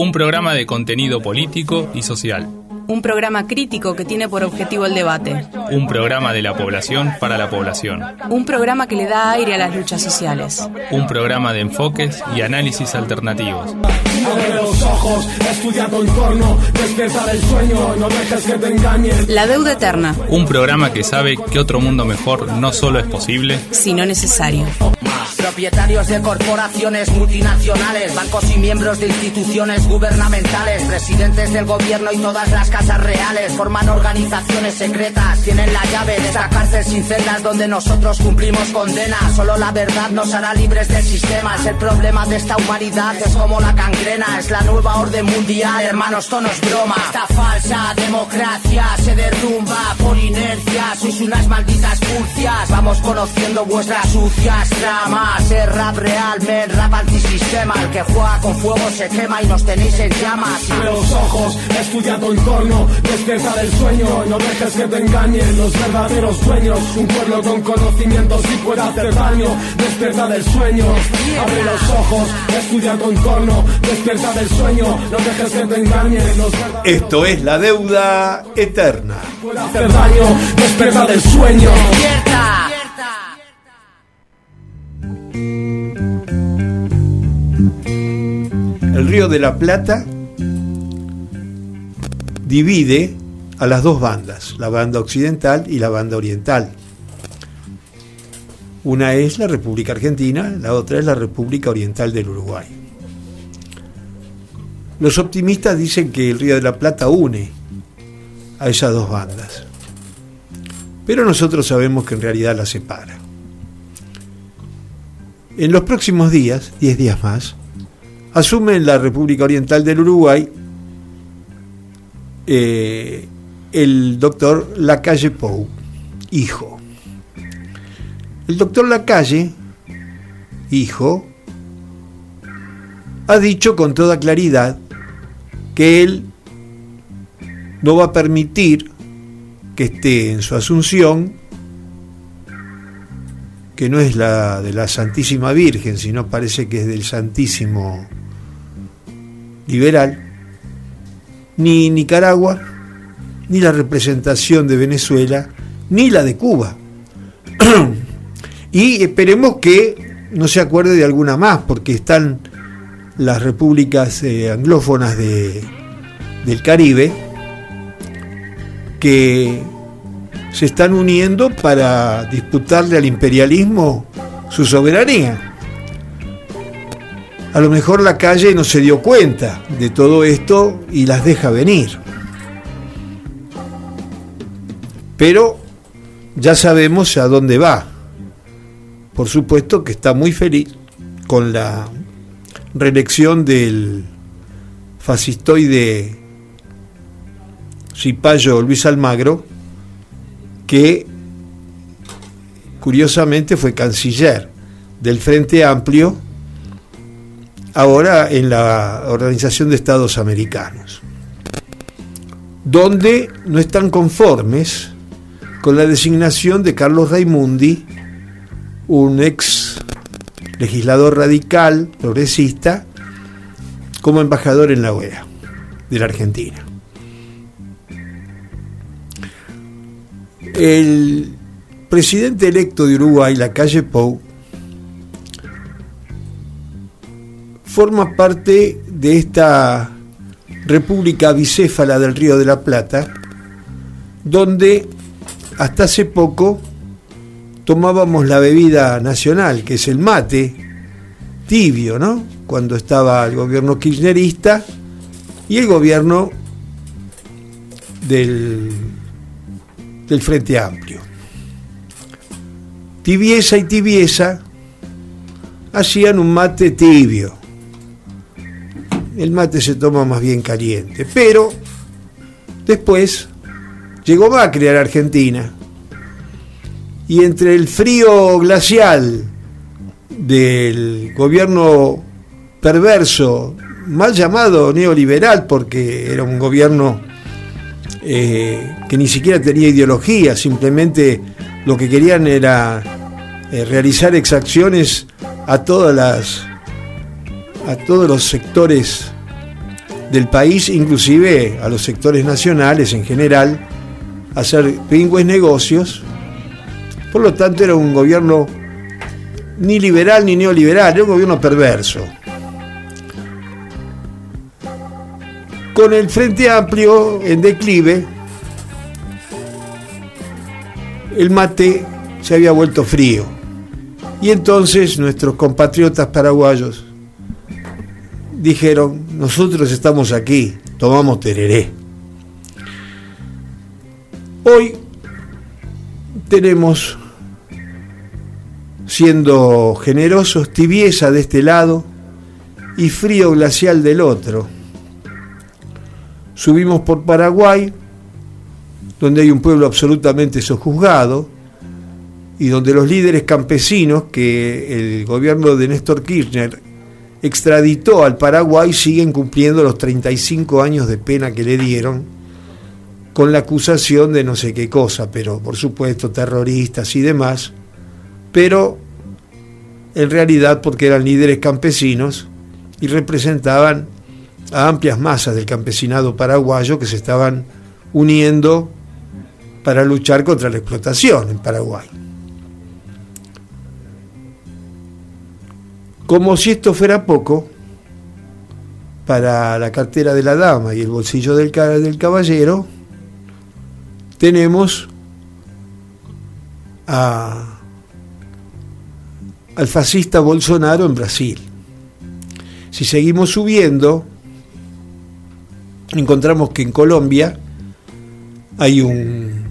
Un programa de contenido político y social. Un programa crítico que tiene por objetivo el debate. Un programa de la población para la población. Un programa que le da aire a las luchas sociales. Un programa de enfoques y análisis alternativos. Abre los ojos, estudia tu entorno, despierta del sueño, no dejes que te engañen. La deuda eterna, Un programa que sabe que otro mundo mejor no solo es posible, sino necesario. Propietarios de corporaciones multinacionales, bancos y miembros de instituciones gubernamentales, presidentes del gobierno y todas las casas reales forman organizaciones secretas, tienen la llave de esta cárcel sin celdas donde nosotros cumplimos condena. Solo la verdad nos hará libres del sistema. Es el problema de esta humanidad, es como la cangrena, es la nueva orden mundial, hermanos, esto no broma. Esta falsa democracia se derrumba por inercia, sois unas malditas furcias. Vamos conociendo vuestras sucias tramas. Es rap real, men, rap antisistema. El que juega con fuego se quema y nos tenéis en llamas. Abre los ojos, estudia tu entorno, despierta del sueño, no dejes que te engañen los verdaderos dueños. Un pueblo con conocimientos y puede hacer daño, despierta del sueño. Abre los ojos, estudia tu entorno, despierta del sueño, no dejes que te engañen los verdaderos Esto es la deuda eterna. puede hacer daño, despierta del sueño. ¡Despierta! El río de la Plata divide a las dos bandas, la banda occidental y la banda oriental. Una es la República Argentina, la otra es la República Oriental del Uruguay. Los optimistas dicen que el río de la Plata une a esas dos bandas, pero nosotros sabemos que en realidad las separa. En los próximos días, 10 días más, asume en la República Oriental del Uruguay eh, el doctor Lacalle Pou, hijo. El doctor Lacalle, hijo, ha dicho con toda claridad que él no va a permitir que esté en su asunción, que no es la de la Santísima Virgen, sino parece que es del Santísimo liberal, ni Nicaragua, ni la representación de Venezuela, ni la de Cuba. y esperemos que no se acuerde de alguna más, porque están las repúblicas eh, anglófonas de, del Caribe que se están uniendo para disputarle al imperialismo su soberanía. A lo mejor la calle no se dio cuenta de todo esto y las deja venir. Pero ya sabemos a dónde va. Por supuesto que está muy feliz con la reelección del fascistoide cipayo Luis Almagro, que curiosamente fue canciller del Frente Amplio, ahora en la Organización de Estados Americanos, donde no están conformes con la designación de Carlos Raimundi, un ex legislador radical, progresista, como embajador en la OEA de la Argentina. El presidente electo de Uruguay, la calle Pou, forma parte de esta república bicéfala del Río de la Plata, donde hasta hace poco tomábamos la bebida nacional, que es el mate, tibio, ¿no? Cuando estaba el gobierno kirchnerista y el gobierno del, del Frente Amplio. Tibieza y tibieza hacían un mate tibio. El mate se toma más bien caliente, pero después llegó Macri a la Argentina. Y entre el frío glacial del gobierno perverso, mal llamado neoliberal, porque era un gobierno eh, que ni siquiera tenía ideología, simplemente lo que querían era eh, realizar exacciones a todas las a todos los sectores del país, inclusive a los sectores nacionales en general, hacer pingües negocios. Por lo tanto, era un gobierno ni liberal ni neoliberal, era un gobierno perverso. Con el Frente Amplio en declive, el mate se había vuelto frío. Y entonces nuestros compatriotas paraguayos dijeron, nosotros estamos aquí, tomamos tereré. Hoy tenemos, siendo generosos, tibieza de este lado y frío glacial del otro. Subimos por Paraguay, donde hay un pueblo absolutamente sojuzgado y donde los líderes campesinos que el gobierno de Néstor Kirchner extraditó al Paraguay siguen cumpliendo los 35 años de pena que le dieron con la acusación de no sé qué cosa, pero por supuesto terroristas y demás, pero en realidad porque eran líderes campesinos y representaban a amplias masas del campesinado paraguayo que se estaban uniendo para luchar contra la explotación en Paraguay. Como si esto fuera poco, para la cartera de la dama y el bolsillo del, caballero, tenemos al fascista Bolsonaro en Brasil. Si seguimos subiendo, encontramos que en Colombia hay un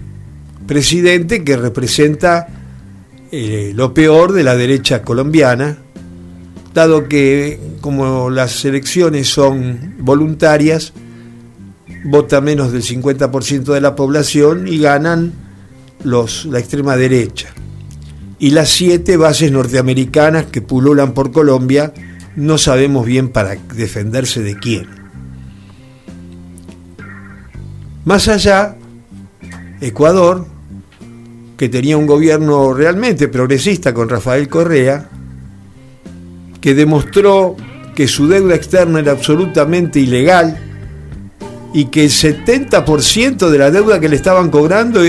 presidente que representa eh, lo peor de la derecha colombiana, dado que como las elecciones son voluntarias, vota menos del 50% de la población y ganan los, la extrema derecha. Y las siete bases norteamericanas que pululan por Colombia no sabemos bien para defenderse de quién. Más allá, Ecuador, que tenía un gobierno realmente progresista con Rafael Correa, que demostró que su deuda externa era absolutamente ilegal y que el 70% de la deuda que le estaban cobrando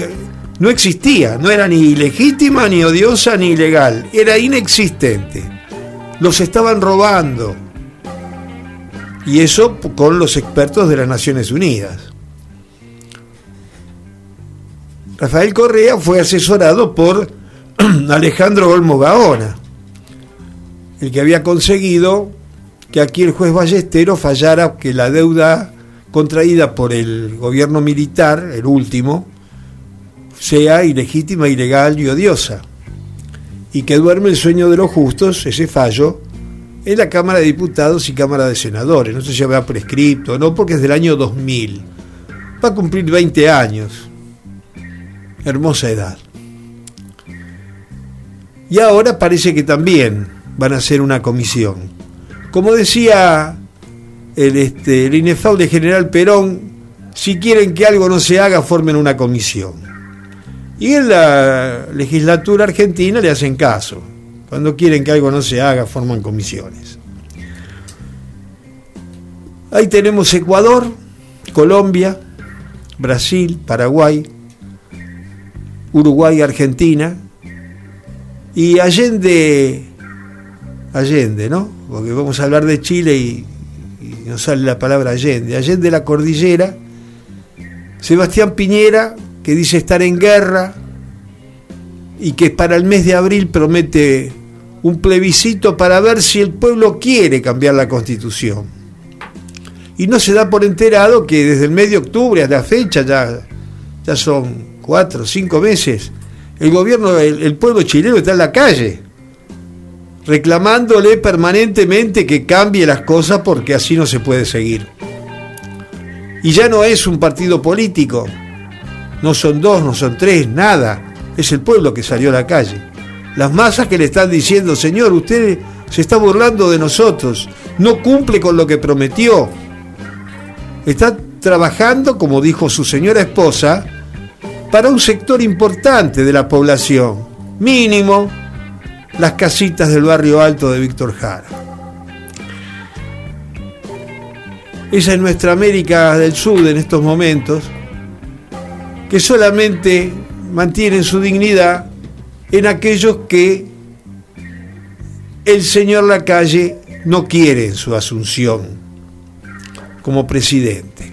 no existía, no era ni ilegítima, ni odiosa, ni ilegal, era inexistente. Los estaban robando. Y eso con los expertos de las Naciones Unidas. Rafael Correa fue asesorado por Alejandro Olmo Gaona el que había conseguido que aquí el juez Ballestero fallara que la deuda contraída por el gobierno militar, el último, sea ilegítima, ilegal y odiosa. Y que duerme el sueño de los justos, ese fallo, en la Cámara de Diputados y Cámara de Senadores. No sé si habrá prescripto, no, porque es del año 2000. Va a cumplir 20 años. Hermosa edad. Y ahora parece que también van a hacer una comisión. Como decía el, este, inefable general Perón, si quieren que algo no se haga, formen una comisión. Y en la legislatura argentina le hacen caso. Cuando quieren que algo no se haga, forman comisiones. Ahí tenemos Ecuador, Colombia, Brasil, Paraguay, Uruguay, Argentina. Y Allende Allende, ¿no? Porque vamos a hablar de Chile y, no nos sale la palabra Allende. Allende la cordillera. Sebastián Piñera, que dice estar en guerra y que para el mes de abril promete un plebiscito para ver si el pueblo quiere cambiar la constitución. Y no se da por enterado que desde el mes de octubre a la fecha, ya, ya son cuatro o cinco meses, el gobierno, el pueblo chileno está en la calle reclamándole permanentemente que cambie las cosas porque así no se puede seguir. Y ya no es un partido político, no son dos, no son tres, nada, es el pueblo que salió a la calle. Las masas que le están diciendo, Señor, usted se está burlando de nosotros, no cumple con lo que prometió. Está trabajando, como dijo su señora esposa, para un sector importante de la población, mínimo, las casitas del barrio alto de Víctor Jara. esa es nuestra América del Sur en estos momentos, que solamente mantienen su dignidad en aquellos que el señor Lacalle no quiere en su asunción como presidente.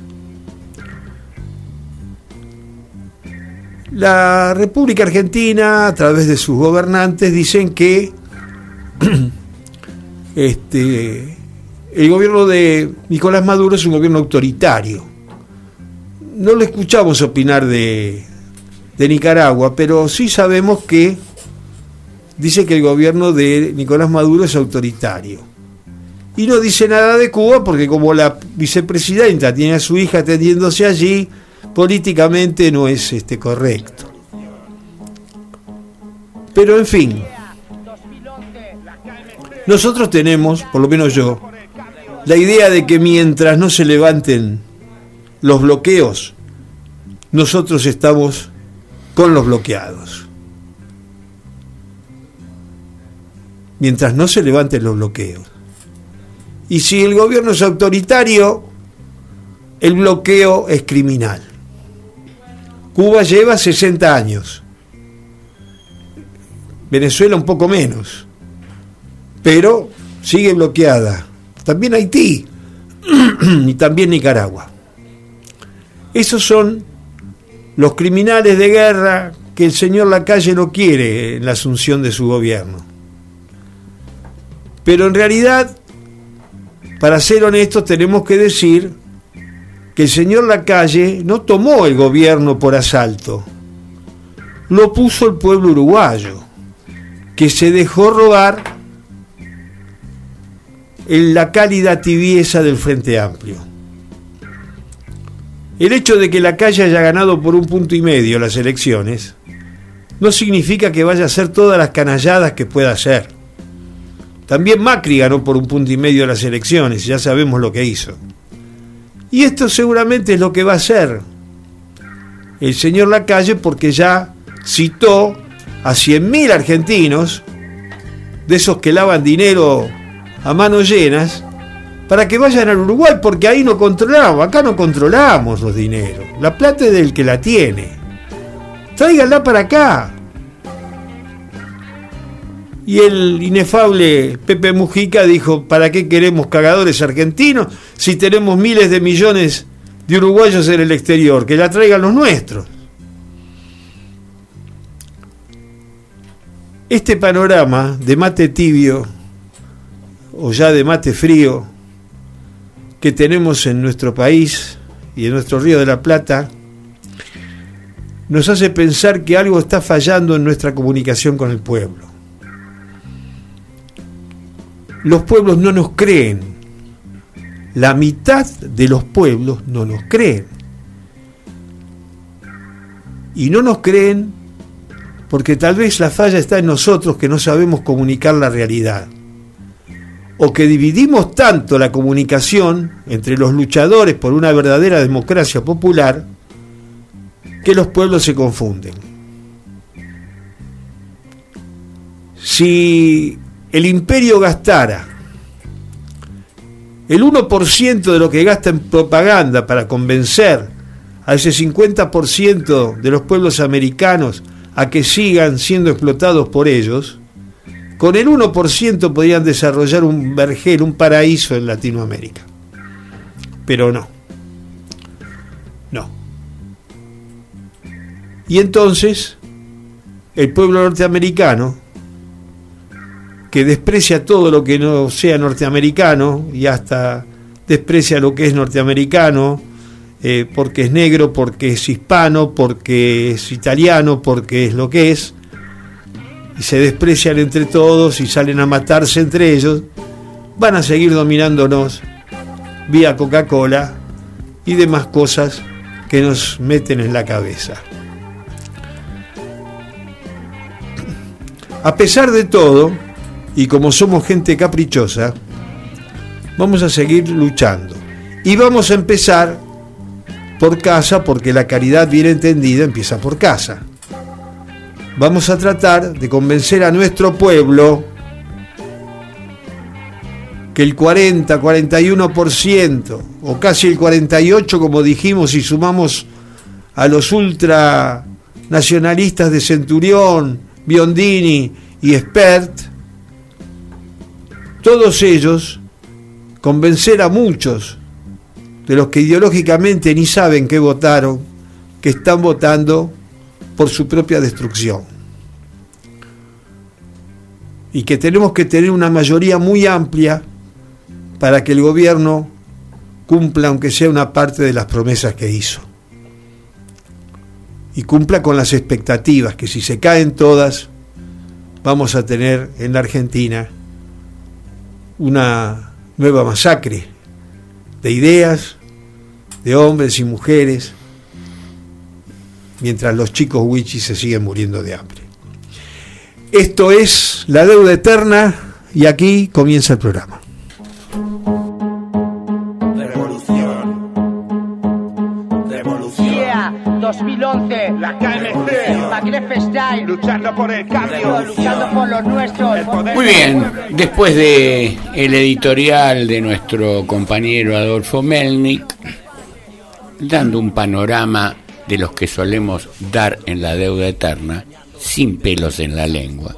La República Argentina, a través de sus gobernantes, dicen que este, el gobierno de Nicolás Maduro es un gobierno autoritario. No le escuchamos opinar de, de Nicaragua, pero sí sabemos que dice que el gobierno de Nicolás Maduro es autoritario. Y no dice nada de Cuba porque como la vicepresidenta tiene a su hija atendiéndose allí, políticamente no es este, correcto. Pero en fin, nosotros tenemos, por lo menos yo, la idea de que mientras no se levanten los bloqueos, nosotros estamos con los bloqueados. Mientras no se levanten los bloqueos. Y si el gobierno es autoritario, el bloqueo es criminal. Cuba lleva 60 años. Venezuela un poco menos. Pero sigue bloqueada. También Haití y también Nicaragua. Esos son los criminales de guerra que el señor Lacalle no quiere en la asunción de su gobierno. Pero en realidad, para ser honestos, tenemos que decir que el señor Lacalle no tomó el gobierno por asalto, lo puso el pueblo uruguayo, que se dejó robar en la cálida tibieza del Frente Amplio. El hecho de que la calle haya ganado por un punto y medio las elecciones no significa que vaya a hacer todas las canalladas que pueda hacer. También Macri ganó por un punto y medio las elecciones, ya sabemos lo que hizo. Y esto seguramente es lo que va a hacer el señor Lacalle porque ya citó a 100.000 argentinos, de esos que lavan dinero a manos llenas, para que vayan al Uruguay, porque ahí no controlamos, acá no controlamos los dineros. La plata es del que la tiene. Tráiganla para acá. Y el inefable Pepe Mujica dijo, ¿para qué queremos cagadores argentinos si tenemos miles de millones de uruguayos en el exterior? Que la traigan los nuestros. Este panorama de mate tibio o ya de mate frío que tenemos en nuestro país y en nuestro río de la Plata nos hace pensar que algo está fallando en nuestra comunicación con el pueblo los pueblos no nos creen. La mitad de los pueblos no nos creen. Y no nos creen porque tal vez la falla está en nosotros que no sabemos comunicar la realidad. O que dividimos tanto la comunicación entre los luchadores por una verdadera democracia popular que los pueblos se confunden. Si el imperio gastara el 1% de lo que gasta en propaganda para convencer a ese 50% de los pueblos americanos a que sigan siendo explotados por ellos, con el 1% podrían desarrollar un vergel, un paraíso en Latinoamérica. Pero no. No. Y entonces, el pueblo norteamericano que desprecia todo lo que no sea norteamericano y hasta desprecia lo que es norteamericano, eh, porque es negro, porque es hispano, porque es italiano, porque es lo que es, y se desprecian entre todos y salen a matarse entre ellos, van a seguir dominándonos vía Coca-Cola y demás cosas que nos meten en la cabeza. A pesar de todo, y como somos gente caprichosa, vamos a seguir luchando. Y vamos a empezar por casa, porque la caridad bien entendida empieza por casa. Vamos a tratar de convencer a nuestro pueblo que el 40, 41% o casi el 48% como dijimos si sumamos a los ultranacionalistas de Centurión, Biondini y Spert, todos ellos convencer a muchos de los que ideológicamente ni saben qué votaron, que están votando por su propia destrucción. Y que tenemos que tener una mayoría muy amplia para que el gobierno cumpla, aunque sea una parte de las promesas que hizo. Y cumpla con las expectativas, que si se caen todas, vamos a tener en la Argentina una nueva masacre de ideas, de hombres y mujeres, mientras los chicos wichis se siguen muriendo de hambre. Esto es La Deuda Eterna y aquí comienza el programa. Luchando por el cambio. luchando por los nuestros. Muy bien, después de el editorial de nuestro compañero Adolfo Melnik, dando un panorama de los que solemos dar en la deuda eterna, sin pelos en la lengua.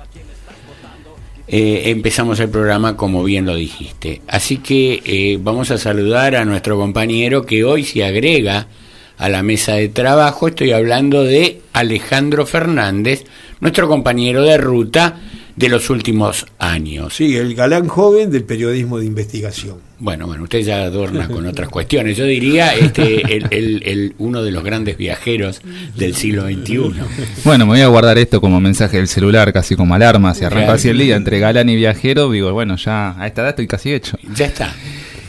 Eh, empezamos el programa como bien lo dijiste. Así que eh, vamos a saludar a nuestro compañero que hoy se agrega a la mesa de trabajo. Estoy hablando de Alejandro Fernández, nuestro compañero de ruta de los últimos años. Sí, el galán joven del periodismo de investigación. Bueno, bueno, usted ya adorna con otras cuestiones. Yo diría este, el, el- el- uno de los grandes viajeros del siglo XXI. Bueno, me voy a guardar esto como mensaje del celular, casi como alarma. Si arranco Claro. así el día entre galán y viajero, digo, bueno, ya a esta edad estoy casi hecho. Ya está.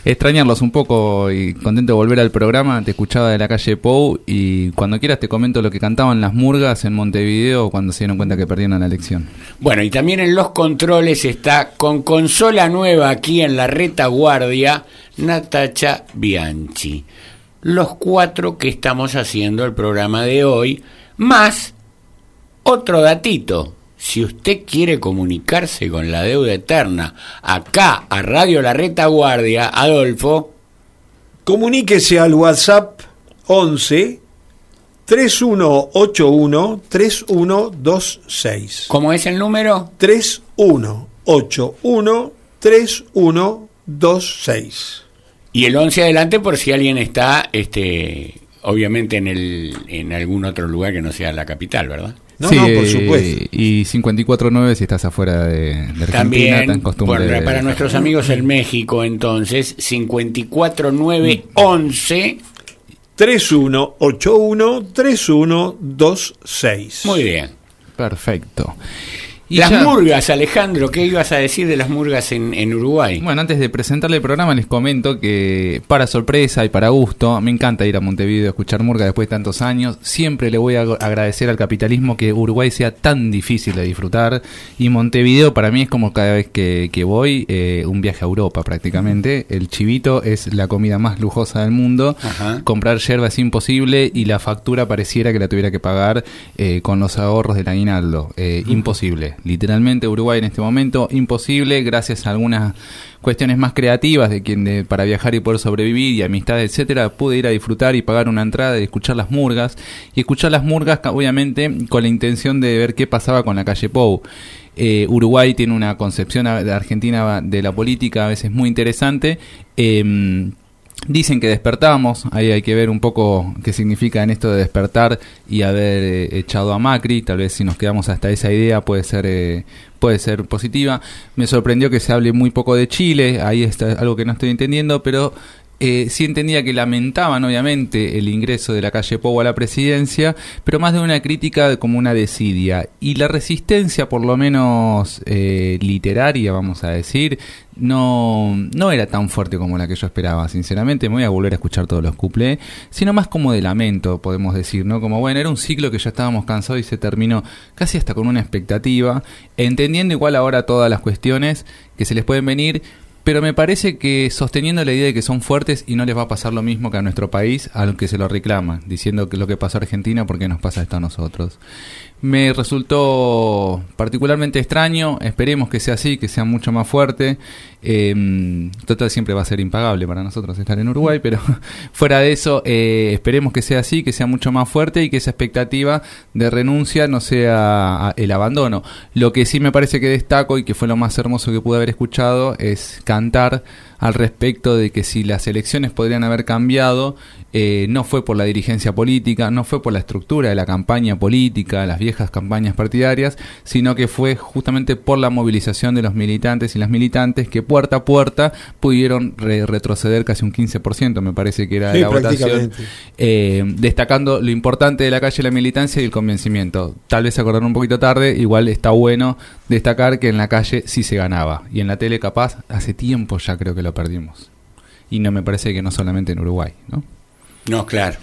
Extrañarlos un poco y contento de volver al programa. Te escuchaba de la calle Pou y cuando quieras te comento lo que cantaban las murgas en Montevideo cuando se dieron cuenta que perdieron la elección. Bueno, y también en los controles está con consola nueva aquí en la retaguardia, Natacha Bianchi. Los cuatro que estamos haciendo el programa de hoy, más otro datito. Si usted quiere comunicarse con la deuda eterna acá a Radio La Retaguardia, Adolfo, Comuníquese al WhatsApp 11 3181 3126. ¿cómo es el número? 3181 3126. Y el 11 adelante por si alguien está, este, obviamente en, el, en algún otro lugar que no sea la capital, ¿verdad? No, Sí, no, por supuesto. Y 549 si estás afuera de, de Argentina, También, tan costumbre por- de- para nuestros amigos en México, entonces, 54911. 3181 3126. Muy bien. Perfecto. Y las ya- murgas, Alejandro, ¿qué ibas a decir de las murgas en, en Uruguay? Bueno, antes de presentarle el programa les comento que para sorpresa y para gusto, me encanta ir a Montevideo a escuchar Murga después de tantos años. Siempre le voy a ag- agradecer al capitalismo que Uruguay sea tan difícil de disfrutar. Y Montevideo para mí es como cada vez que, que voy eh, un viaje a Europa prácticamente. El chivito es la comida más lujosa del mundo. Ajá. Comprar yerba es imposible y la factura pareciera que la tuviera que pagar eh, con los ahorros del aguinaldo. Eh, Imposible. Literalmente Uruguay en este momento imposible gracias a algunas cuestiones más creativas de quien de- para viajar y poder sobrevivir y amistad, etcétera, pude ir a disfrutar y pagar una entrada y escuchar las murgas y escuchar las murgas obviamente con la intención de ver qué pasaba con la calle Pou. Eh, Uruguay tiene una concepción de Argentina de la política a veces muy interesante. Em, Dicen que despertamos, ahí hay que ver un poco qué significa en esto de despertar y haber eh, echado a Macri, tal vez si nos quedamos hasta esa idea puede ser eh, puede ser positiva. Me sorprendió que se hable muy poco de Chile, ahí está algo que no estoy entendiendo, pero eh, sí entendía que lamentaban obviamente el ingreso de la calle Pou a la presidencia, pero más de una crítica como una desidia. Y la resistencia, por lo menos eh, literaria, vamos a decir, no, no era tan fuerte como la que yo esperaba, sinceramente. Me voy a volver a escuchar todos los cuplés, sino más como de lamento, podemos decir, ¿no? Como bueno, era un ciclo que ya estábamos cansados y se terminó casi hasta con una expectativa, entendiendo igual ahora todas las cuestiones que se les pueden venir, pero me parece que sosteniendo la idea de que son fuertes y no les va a pasar lo mismo que a nuestro país, al que se lo reclaman, diciendo que lo que pasó a Argentina, ¿por qué nos pasa esto a nosotros? Me resultó particularmente extraño, esperemos que sea así, que sea mucho más fuerte. Eh, total, siempre va a ser impagable para nosotros estar en Uruguay, pero fuera de eso, eh, esperemos que sea así, que sea mucho más fuerte y que esa expectativa de renuncia no sea a- el abandono. Lo que sí me parece que destaco y que fue lo más hermoso que pude haber escuchado es cantar al respecto de que si las elecciones podrían haber cambiado, eh, no fue por la dirigencia política, no fue por la estructura de la campaña política, las viejas campañas partidarias, sino que fue justamente por la movilización de los militantes y las militantes que puerta a puerta pudieron re- retroceder casi un 15%, me parece que era Sí, la votación, eh, destacando lo importante de la calle, la militancia y el convencimiento. Tal vez acordaron un poquito tarde, igual está bueno destacar que en la calle sí se ganaba y en la tele capaz hace tiempo ya creo que lo perdimos. Y no me parece que no solamente en Uruguay, ¿no? No, claro.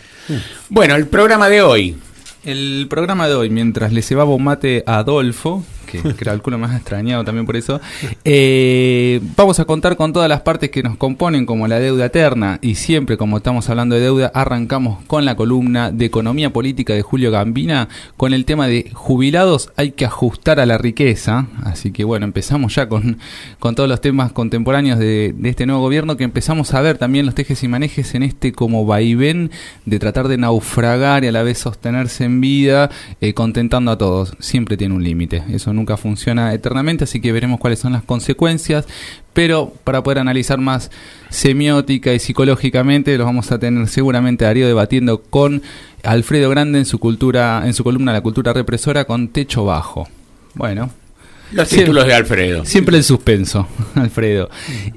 Bueno, el programa de hoy. El programa de hoy, mientras le cebaba un mate a Adolfo, que calculo más extrañado también por eso, eh, vamos a contar con todas las partes que nos componen como la deuda eterna y siempre como estamos hablando de deuda, arrancamos con la columna de economía política de Julio Gambina con el tema de jubilados hay que ajustar a la riqueza, así que bueno, empezamos ya con, con todos los temas contemporáneos de, de este nuevo gobierno que empezamos a ver también los tejes y manejes en este como vaivén de tratar de naufragar y a la vez sostenerse en vida, eh, contentando a todos. Siempre tiene un límite, eso nunca funciona eternamente, así que veremos cuáles son las consecuencias. Pero para poder analizar más semiótica y psicológicamente, los vamos a tener seguramente a Darío debatiendo con Alfredo Grande en su cultura, en su columna La cultura represora con techo bajo. Bueno, Los Siempre- títulos de Alfredo. Siempre el suspenso, Alfredo.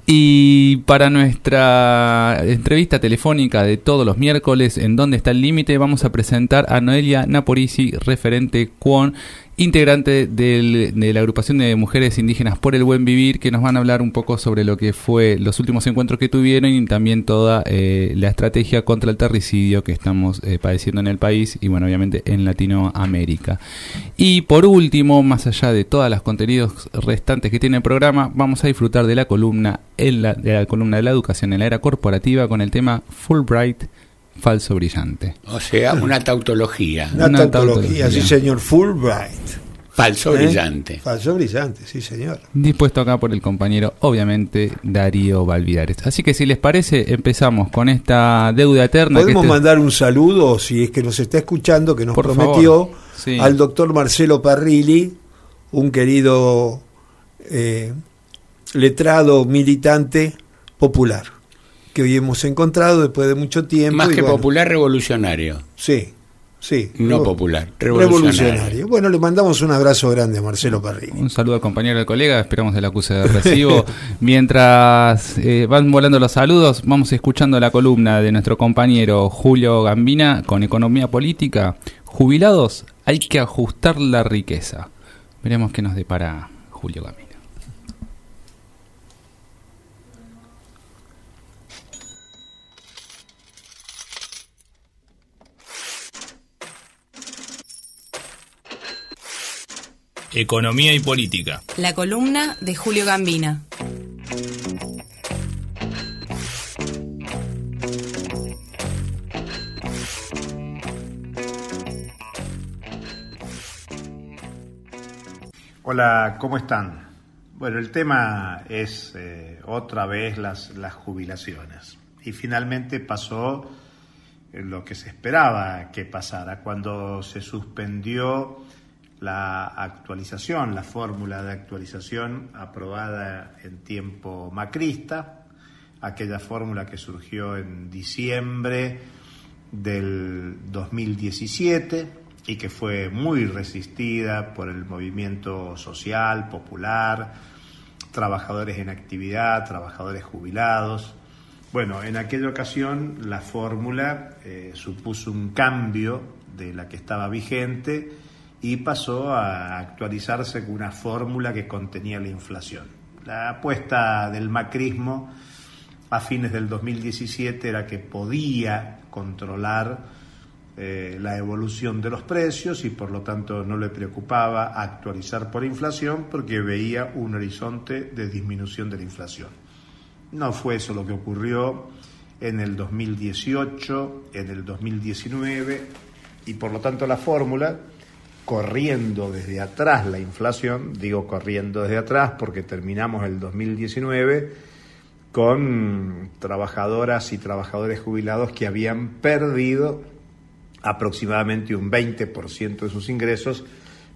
Y para nuestra entrevista telefónica de todos los miércoles, en donde está el límite, vamos a presentar a Noelia Naporisi, referente con integrante de la agrupación de mujeres indígenas por el buen vivir, que nos van a hablar un poco sobre lo que fue los últimos encuentros que tuvieron y también toda eh, la estrategia contra el terricidio que estamos eh, padeciendo en el país y bueno, obviamente en Latinoamérica. Y por último, más allá de todos los contenidos restantes que tiene el programa, vamos a disfrutar de la columna, de la columna de la educación en la era corporativa con el tema Fulbright, falso brillante. O sea, una tautología. Una, Una tautología, tautología. sí señor, Fulbright. Falso ¿Eh? brillante. Falso brillante, sí señor. Dispuesto acá por el compañero, obviamente, Darío Valvidares. Así que si les parece, empezamos con esta deuda eterna. que Podemos este- mandar un saludo, si es que nos está escuchando, que nos Por prometió. Sí. al doctor Marcelo Parrilli, un querido eh, letrado militante popular, que hoy hemos encontrado después de mucho tiempo. Más y que bueno, popular, revolucionario. Sí, sí. No popular, revolucionario. revolucionario. Bueno, le mandamos un abrazo grande a Marcelo Parrilli. Un saludo al compañero del colega, esperamos el acuse de recibo. Mientras eh, van volando los saludos, vamos escuchando la columna de nuestro compañero Julio Gambina con Economía Política. Jubilados, hay que ajustar la riqueza. Veremos qué nos depara Julio Gambina. Economía y política. La columna de Julio Gambina. Hola, ¿cómo están? Bueno, el tema es eh, otra vez las, las jubilaciones. Y finalmente pasó eh, lo que se esperaba que pasara cuando se suspendió la actualización, la fórmula de actualización aprobada en tiempo macrista, aquella fórmula que surgió en diciembre del 2017 y que fue muy resistida por el movimiento social, popular, trabajadores en actividad, trabajadores jubilados. Bueno, en aquella ocasión la fórmula eh, supuso un cambio de la que estaba vigente y pasó a actualizarse con una fórmula que contenía la inflación. La apuesta del macrismo a fines del 2017 era que podía controlar eh, la evolución de los precios y por lo tanto no le preocupaba actualizar por inflación porque veía un horizonte de disminución de la inflación. No fue eso lo que ocurrió en el 2018, en el 2019, y por lo tanto la fórmula, corriendo desde atrás la inflación, digo corriendo desde atrás porque terminamos el 2019 con trabajadoras y trabajadores jubilados que habían perdido aproximadamente un 20% de sus ingresos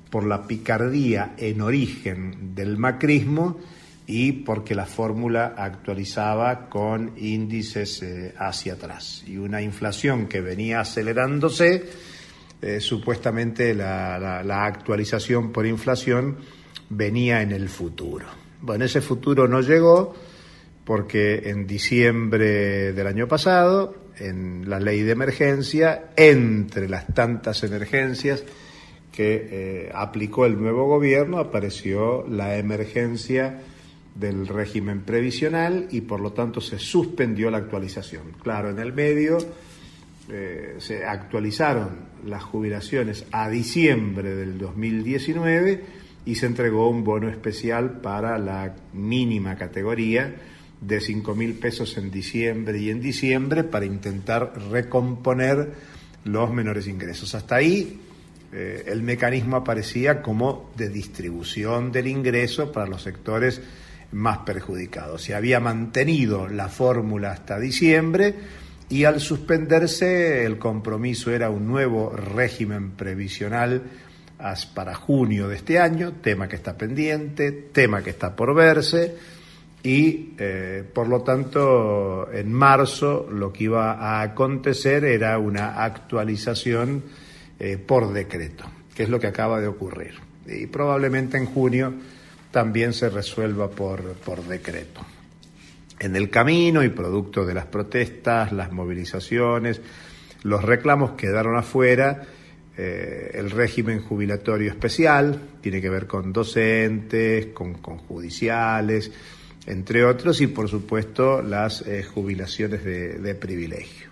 por la picardía en origen del macrismo y porque la fórmula actualizaba con índices eh, hacia atrás. Y una inflación que venía acelerándose, eh, supuestamente la, la- actualización por inflación venía en el futuro. Bueno, ese futuro no llegó porque en diciembre del año pasado, en la ley de emergencia, entre las tantas emergencias que eh, aplicó el nuevo gobierno, apareció la emergencia del régimen previsional y por lo tanto se suspendió la actualización. Claro, en el medio eh, se actualizaron las jubilaciones a diciembre del 2019 y se entregó un bono especial para la mínima categoría de 5 mil pesos en diciembre y en diciembre para intentar recomponer los menores ingresos. Hasta ahí eh, el mecanismo aparecía como de distribución del ingreso para los sectores más perjudicados. Se había mantenido la fórmula hasta diciembre y al suspenderse el compromiso era un nuevo régimen previsional para junio de este año, tema que está pendiente, tema que está por verse y eh, por lo tanto en marzo lo que iba a acontecer era una actualización eh, por decreto, que es lo que acaba de ocurrir. Y probablemente en junio también se resuelva por, por decreto. En el camino y producto de las protestas, las movilizaciones, los reclamos quedaron afuera. eh, el régimen jubilatorio especial tiene que ver con docentes, con, con judiciales, entre otros, y por supuesto las eh, jubilaciones de, de privilegio.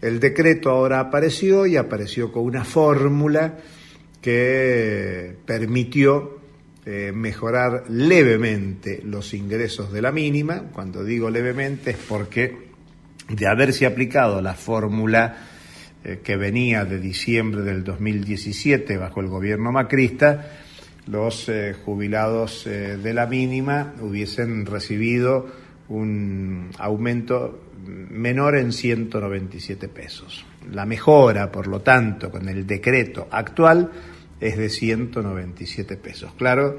El decreto ahora apareció y apareció con una fórmula que permitió eh, mejorar levemente los ingresos de la mínima. Cuando digo levemente es porque de haberse aplicado la fórmula eh, que venía de diciembre del 2017 bajo el gobierno macrista, los eh, jubilados de la mínima hubiesen recibido un aumento menor en 197 pesos. La mejora, por lo tanto, con el decreto actual es de 197 pesos. Claro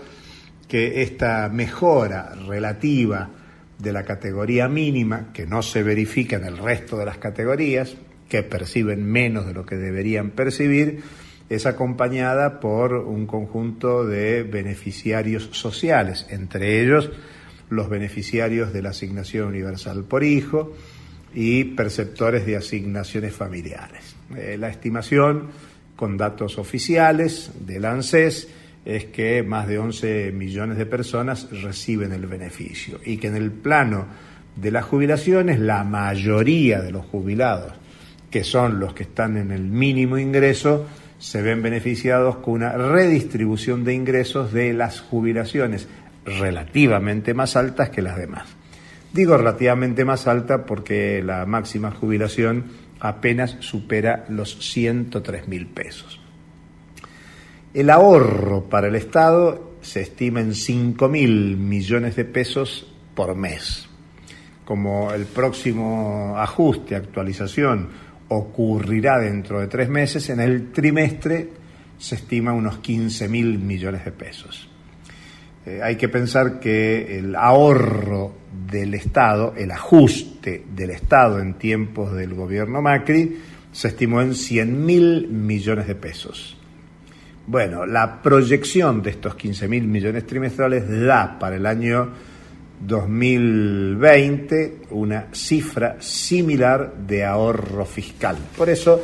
que esta mejora relativa de la categoría mínima, que no se verifica en el resto de las categorías, que perciben menos de lo que deberían percibir, es acompañada por un conjunto de beneficiarios sociales, entre ellos los beneficiarios de la asignación universal por hijo y perceptores de asignaciones familiares. Eh, la estimación con datos oficiales del ANSES es que más de 11 millones de personas reciben el beneficio y que en el plano de las jubilaciones la mayoría de los jubilados, que son los que están en el mínimo ingreso, se ven beneficiados con una redistribución de ingresos de las jubilaciones relativamente más altas que las demás. Digo relativamente más alta porque la máxima jubilación apenas supera los 103 mil pesos. El ahorro para el Estado se estima en 5 mil millones de pesos por mes. Como el próximo ajuste, actualización, ocurrirá dentro de tres meses, en el trimestre se estima unos 15 mil millones de pesos. Eh, hay que pensar que el ahorro del Estado, el ajuste del Estado en tiempos del gobierno Macri, se estimó en 100 mil millones de pesos. Bueno, la proyección de estos 15 mil millones trimestrales da para el año 2020 una cifra similar de ahorro fiscal. Por eso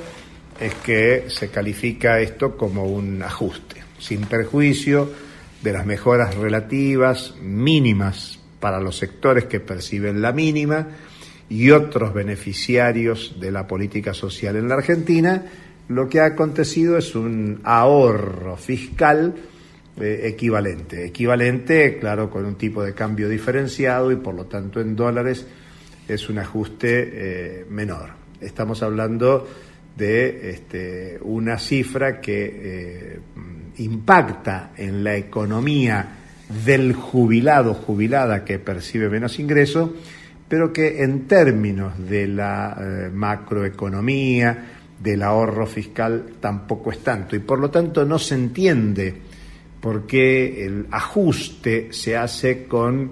es que se califica esto como un ajuste, sin perjuicio de las mejoras relativas mínimas para los sectores que perciben la mínima y otros beneficiarios de la política social en la Argentina, lo que ha acontecido es un ahorro fiscal eh, equivalente. Equivalente, claro, con un tipo de cambio diferenciado y por lo tanto en dólares es un ajuste eh, menor. Estamos hablando de este, una cifra que eh, impacta en la economía del jubilado, jubilada que percibe menos ingresos, pero que en términos de la eh, macroeconomía, del ahorro fiscal, tampoco es tanto. Y por lo tanto no se entiende por qué el ajuste se hace con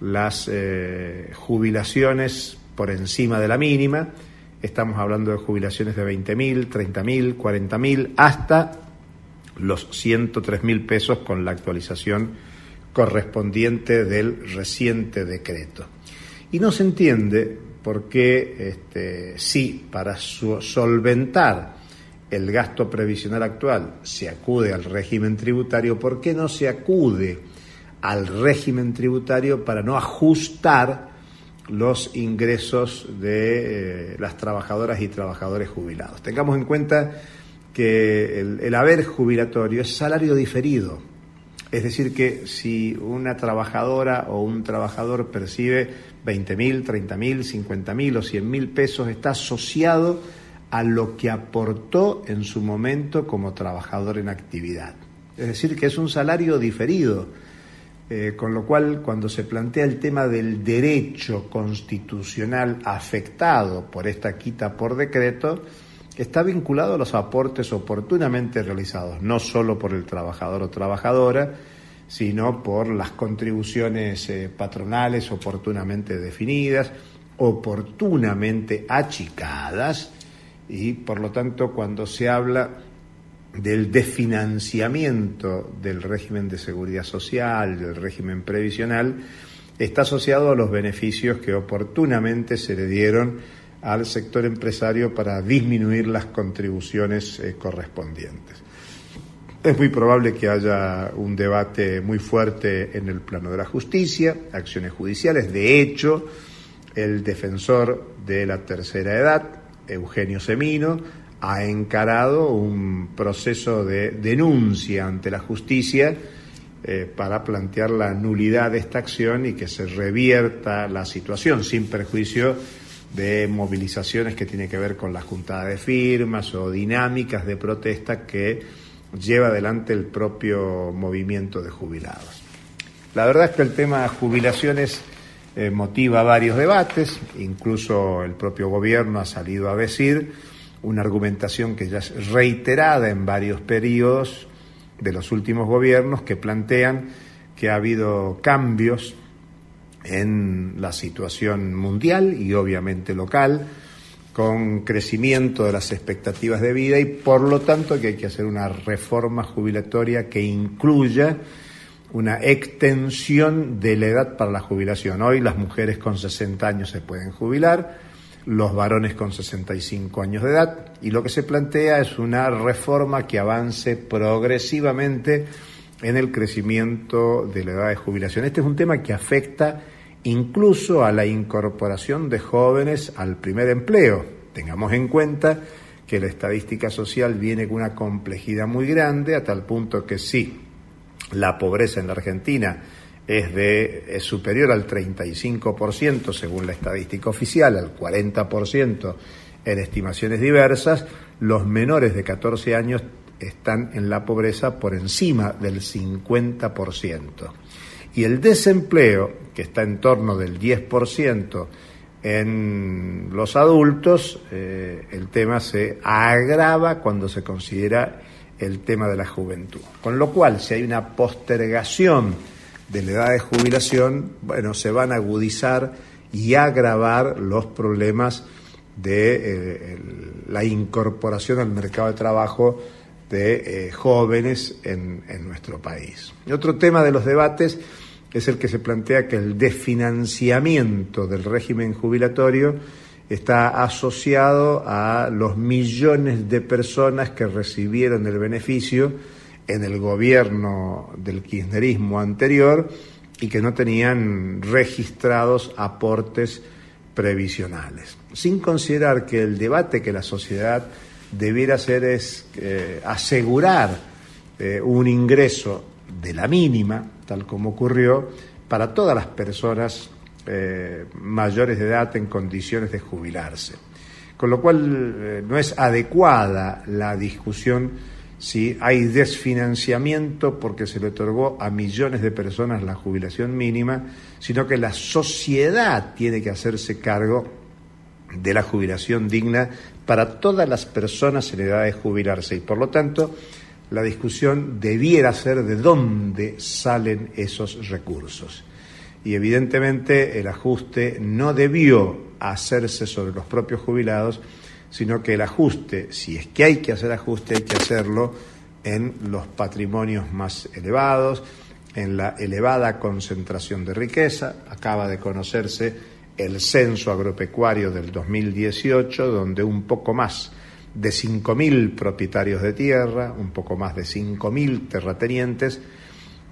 las eh, jubilaciones por encima de la mínima. Estamos hablando de jubilaciones de 20.000, 30.000, 40.000, hasta los 103.000 pesos con la actualización correspondiente del reciente decreto. Y no se entiende por qué, este, sí, para solventar el gasto previsional actual se acude al régimen tributario, ¿por qué no se acude al régimen tributario para no ajustar los ingresos de eh, las trabajadoras y trabajadores jubilados? Tengamos en cuenta que el, el haber jubilatorio es salario diferido. Es decir, que si una trabajadora o un trabajador percibe 20 mil, 30 mil, 50 mil o 100 mil pesos, está asociado a lo que aportó en su momento como trabajador en actividad. Es decir, que es un salario diferido, eh, con lo cual cuando se plantea el tema del derecho constitucional afectado por esta quita por decreto, está vinculado a los aportes oportunamente realizados, no solo por el trabajador o trabajadora, sino por las contribuciones eh, patronales oportunamente definidas, oportunamente achicadas, y por lo tanto cuando se habla del desfinanciamiento del régimen de seguridad social, del régimen previsional, está asociado a los beneficios que oportunamente se le dieron al sector empresario para disminuir las contribuciones eh, correspondientes. Es muy probable que haya un debate muy fuerte en el plano de la justicia, acciones judiciales. De hecho, el defensor de la tercera edad, Eugenio Semino, ha encarado un proceso de denuncia ante la justicia eh, para plantear la nulidad de esta acción y que se revierta la situación sin perjuicio de movilizaciones que tienen que ver con la juntada de firmas o dinámicas de protesta que lleva adelante el propio movimiento de jubilados. La verdad es que el tema jubilaciones eh, motiva varios debates, incluso el propio gobierno ha salido a decir una argumentación que ya es reiterada en varios periodos de los últimos gobiernos que plantean que ha habido cambios en la situación mundial y obviamente local, con crecimiento de las expectativas de vida y por lo tanto que hay que hacer una reforma jubilatoria que incluya una extensión de la edad para la jubilación. Hoy las mujeres con 60 años se pueden jubilar, los varones con 65 años de edad y lo que se plantea es una reforma que avance progresivamente en el crecimiento de la edad de jubilación. Este es un tema que afecta incluso a la incorporación de jóvenes al primer empleo. Tengamos en cuenta que la estadística social viene con una complejidad muy grande, a tal punto que sí, la pobreza en la Argentina es, de, es superior al 35% según la estadística oficial, al 40% en estimaciones diversas, los menores de 14 años están en la pobreza por encima del 50%. Y el desempleo, que está en torno del 10% en los adultos, eh, el tema se agrava cuando se considera el tema de la juventud. Con lo cual, si hay una postergación de la edad de jubilación, bueno, se van a agudizar y agravar los problemas de eh, la incorporación al mercado de trabajo de eh, jóvenes en, en nuestro país. Y otro tema de los debates es el que se plantea que el desfinanciamiento del régimen jubilatorio está asociado a los millones de personas que recibieron el beneficio en el gobierno del kirchnerismo anterior y que no tenían registrados aportes previsionales. Sin considerar que el debate que la sociedad debiera hacer es eh, asegurar eh, un ingreso de la mínima, tal como ocurrió, para todas las personas eh, mayores de edad en condiciones de jubilarse. Con lo cual eh, no es adecuada la discusión si hay desfinanciamiento porque se le otorgó a millones de personas la jubilación mínima, sino que la sociedad tiene que hacerse cargo de la jubilación digna para todas las personas en edad de jubilarse y por lo tanto la discusión debiera ser de dónde salen esos recursos. Y evidentemente el ajuste no debió hacerse sobre los propios jubilados, sino que el ajuste, si es que hay que hacer ajuste, hay que hacerlo en los patrimonios más elevados, en la elevada concentración de riqueza. Acaba de conocerse el censo agropecuario del 2018, donde un poco más de 5.000 propietarios de tierra, un poco más de 5.000 terratenientes,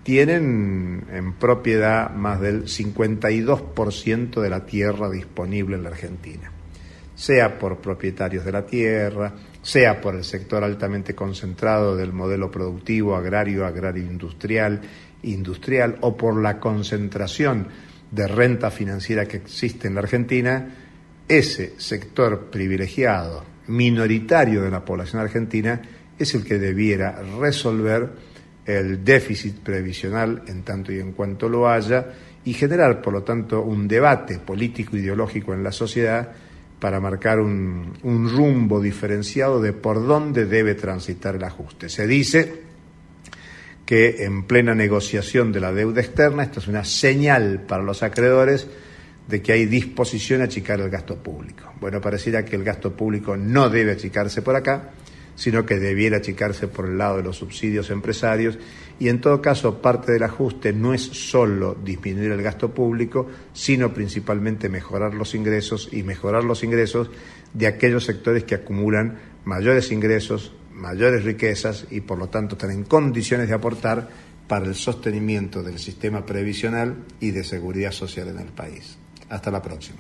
tienen en propiedad más del 52% de la tierra disponible en la Argentina, sea por propietarios de la tierra, sea por el sector altamente concentrado del modelo productivo, agrario, agrario industrial, industrial, o por la concentración de renta financiera que existe en la Argentina, ese sector privilegiado, minoritario de la población argentina, es el que debiera resolver el déficit previsional en tanto y en cuanto lo haya y generar, por lo tanto, un debate político-ideológico en la sociedad para marcar un, rumbo diferenciado de por dónde debe transitar el ajuste. Se dice que en plena negociación de la deuda externa, esto es una señal para los acreedores de que hay disposición a achicar el gasto público. Bueno, pareciera que el gasto público no debe achicarse por acá, sino que debiera achicarse por el lado de los subsidios empresarios y en todo caso parte del ajuste no es solo disminuir el gasto público, sino principalmente mejorar los ingresos y mejorar los ingresos de aquellos sectores que acumulan mayores ingresos, mayores riquezas y por lo tanto están en condiciones de aportar para el sostenimiento del sistema previsional y de seguridad social en el país. Hasta la próxima.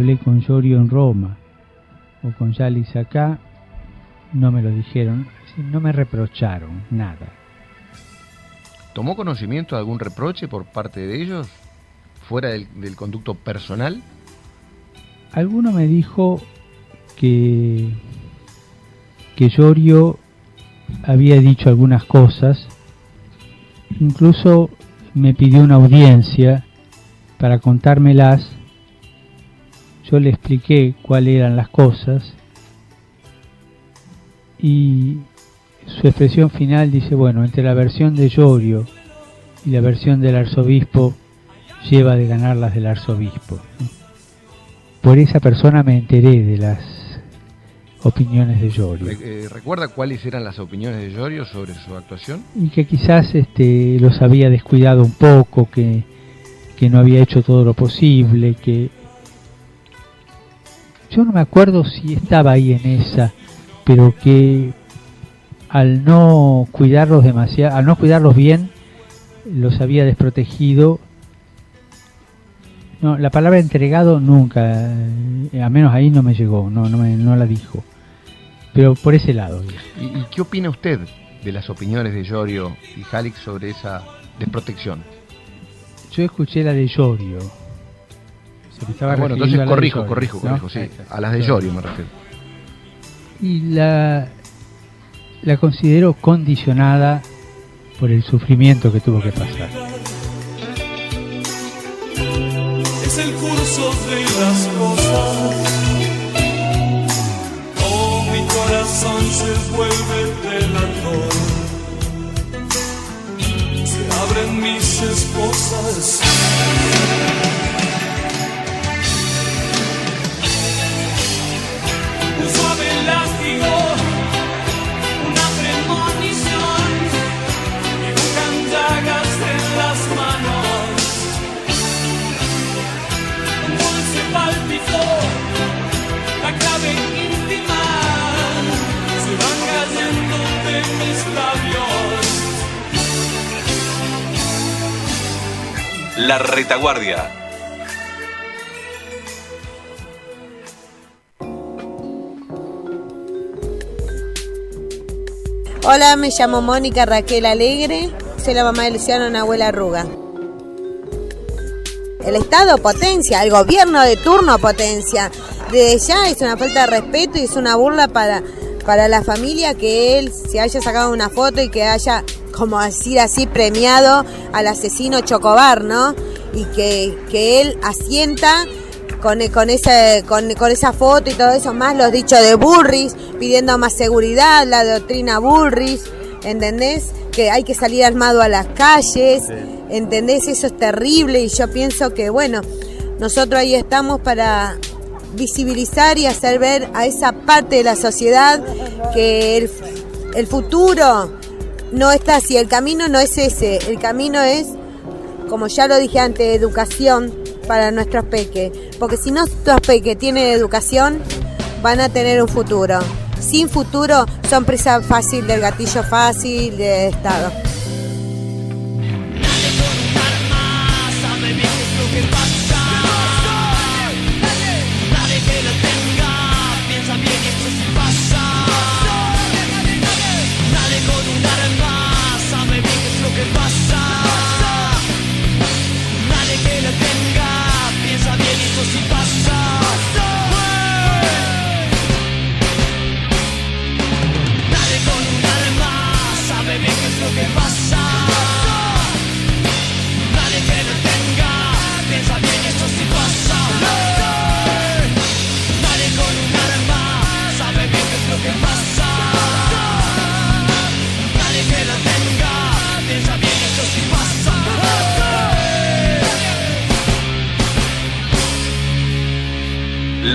Hablé con Yorio en Roma o con Yalis acá, no me lo dijeron, no me reprocharon nada. ¿Tomó conocimiento de algún reproche por parte de ellos, fuera del, del conducto personal? Alguno me dijo que, que Yorio había dicho algunas cosas, incluso me pidió una audiencia para contármelas. Yo le expliqué cuáles eran las cosas y su expresión final dice, bueno, entre la versión de Llorio y la versión del arzobispo lleva de ganar las del arzobispo. Por esa persona me enteré de las opiniones de Llorio. Eh, ¿Recuerda cuáles eran las opiniones de Llorio sobre su actuación? y que quizás este, los había descuidado un poco, que, que no había hecho todo lo posible, que yo no me acuerdo si estaba ahí en esa, pero que al no cuidarlos demasiado, al no cuidarlos bien, los había desprotegido. No, la palabra entregado nunca, eh, a menos ahí no me llegó, no, no, me- no la dijo. Pero por ese lado. ¿Y, y qué opina usted de las opiniones de Llorio y Halleck sobre esa desprotección? Yo escuché la de Llorio. Estaba Ah, bueno, entonces a la de corrijo, Llorio, corrijo, ¿no? corrijo, sí. Exacto. A las de Llorio me refiero. Y la, la considero condicionada por el sufrimiento que tuvo que pasar. es el curso de las cosas. Oh, mi corazón se vuelve delator. Se abren mis esposas. La retaguardia. Hola, me llamo Mónica Raquel Alegre, soy la mamá de Luciano Nahuel Arruga. El Estado potencia, el gobierno de turno potencia. Desde ya es una falta de respeto y es una burla para, para la familia que él se haya sacado una foto y que haya, como decir así, premiado al asesino Chocobar, ¿no? Y que, que él asienta con, con, esa, con, con esa foto y todo eso, más los dichos de Burris, pidiendo más seguridad, la doctrina Burris, ¿entendés? Que hay que salir armado a las calles, ¿entendés? Eso es terrible y yo pienso que, bueno, nosotros ahí estamos para visibilizar y hacer ver a esa parte de la sociedad que el, futuro no está así, el camino no es ese, el camino es, como ya lo dije antes, educación para nuestros peques, porque si nuestros peques tienen educación, van a tener un futuro. Sin futuro son presa fácil del gatillo fácil de Estado.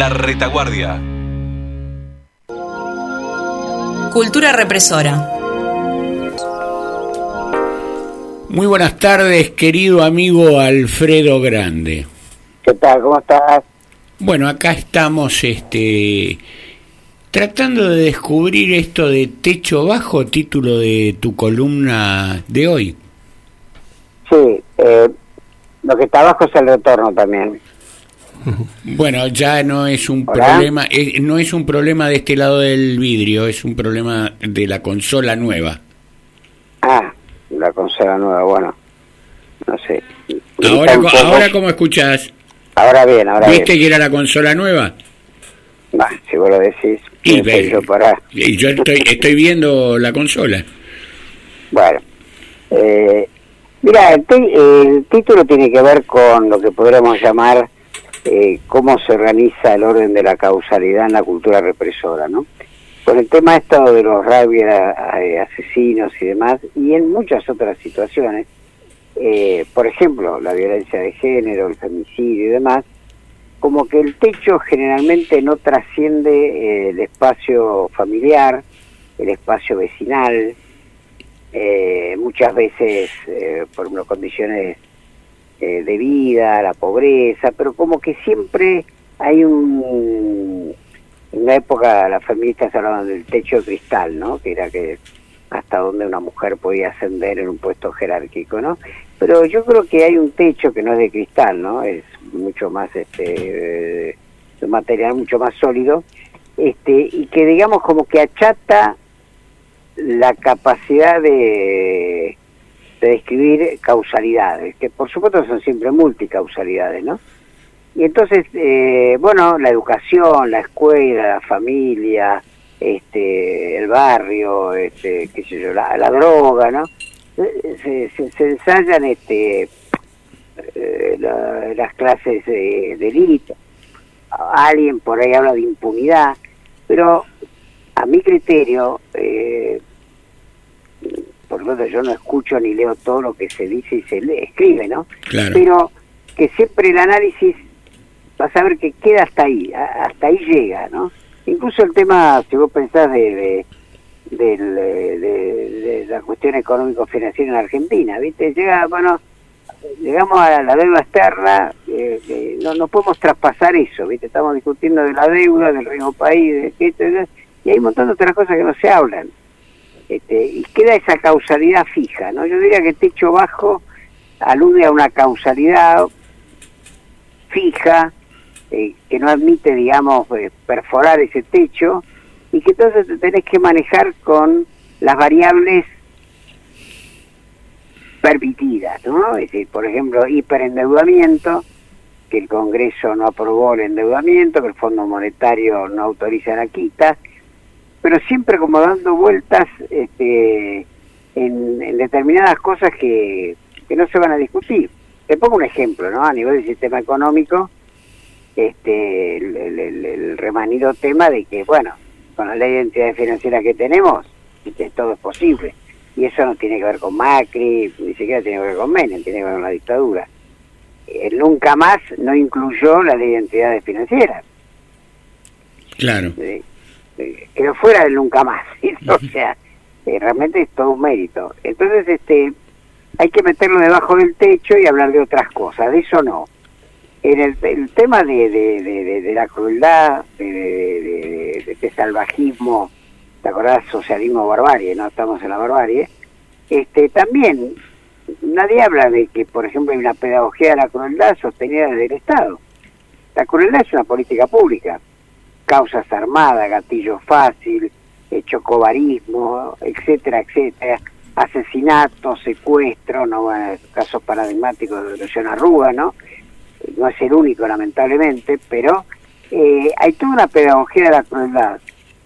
La retaguardia. Cultura represora. Muy buenas tardes, querido amigo Alfredo Grande. ¿Qué tal? ¿Cómo estás? Bueno, acá estamos este tratando de descubrir esto de techo bajo, título de tu columna de hoy. Sí, eh, lo que está abajo es el retorno también. Bueno, ya no es un Hola. problema, no es un problema de este lado del vidrio, es un problema de la consola nueva. Ah, la consola nueva, bueno, no sé. Ahora, ahora cómo escuchás? Ahora bien, ahora ¿Viste bien. que era la consola nueva? Va, si vos lo decís, Y, ve- yo para... y yo estoy, estoy viendo la consola. Bueno, eh, mira, el, el título tiene que ver con lo que podríamos llamar eh, cómo se organiza el orden de la causalidad en la cultura represora, ¿no? Con el tema esto de los rabia eh, asesinos y demás, y en muchas otras situaciones, eh, por ejemplo, la violencia de género, el femicidio y demás, como que el techo generalmente no trasciende eh, el espacio familiar, el espacio vecinal, eh, muchas veces, por ejemplo, condiciones eh, de vida, la pobreza, pero como que siempre hay un... En la época las feministas hablaban del techo de cristal, ¿no? Que era que hasta donde una mujer podía ascender en un puesto jerárquico, ¿no? Pero yo creo que hay un techo que no es de cristal, ¿no? Es mucho más, este, eh, material mucho más sólido, este, y que digamos como que achata la capacidad de, de describir causalidades, que por supuesto son siempre multicausalidades, ¿no? Y entonces, eh, bueno, la educación, la escuela, la familia, este, el barrio, este, qué sé yo, la, droga, ¿no? Se, se, ensayan este, eh, la- las clases de, de élite. Alguien por ahí habla de impunidad, pero a mi criterio, eh, por lo tanto yo no escucho ni leo todo lo que se dice y se lee- escribe, ¿no? Claro. Pero que siempre el análisis vas a ver que queda hasta ahí, hasta ahí llega, ¿no? Incluso el tema, si vos pensás de, de, del, de- de la cuestión económico-financiera en Argentina, ¿viste? Llega, bueno, llegamos a la deuda externa, eh, eh, no, no podemos traspasar eso, ¿viste? Estamos discutiendo de la deuda, del riesgo país, de esto, y hay un montón de otras cosas que no se hablan. Este, y queda esa causalidad fija, ¿no? Yo diría que techo bajo alude a una causalidad fija, eh, que no admite, digamos, eh, perforar ese techo, y que entonces te tenés que manejar con las variables permitidas, ¿no? Es decir, por ejemplo, hiperendeudamiento, que el Congreso no aprobó el endeudamiento, que el Fondo Monetario no autoriza la quita, pero siempre como dando vueltas este, en, en determinadas cosas que, que no se van a discutir. Te pongo un ejemplo, ¿no? A nivel del sistema económico, este, el, el- el- el remanido tema de que, bueno, con la ley de entidades financieras que tenemos, este, todo es posible. Y eso no tiene que ver con Macri, ni siquiera tiene que ver con Menem, tiene que ver con la dictadura. El nunca más no incluyó la ley de entidades financieras. Claro. Eh, eh, quedó fuera del nunca más. o sea, eh, realmente es todo un mérito. Entonces, este, hay que meterlo debajo del techo y hablar de otras cosas, de eso no. En el, el tema de, de, de- de- de la crueldad, de, de, de- de- de este salvajismo, ¿te acordás? Socialismo barbarie, ¿no? Estamos en la barbarie. Este, también, nadie habla de que, por ejemplo, hay una pedagogía de la crueldad sostenida desde el Estado. La crueldad es una política pública causas armadas, gatillo fácil, eh, chocobarismo, etcétera, etcétera, asesinatos, secuestro, no casos paradigmáticos de Luciano Arruga, ¿no? No es el único, lamentablemente, pero eh, hay toda una pedagogía de la crueldad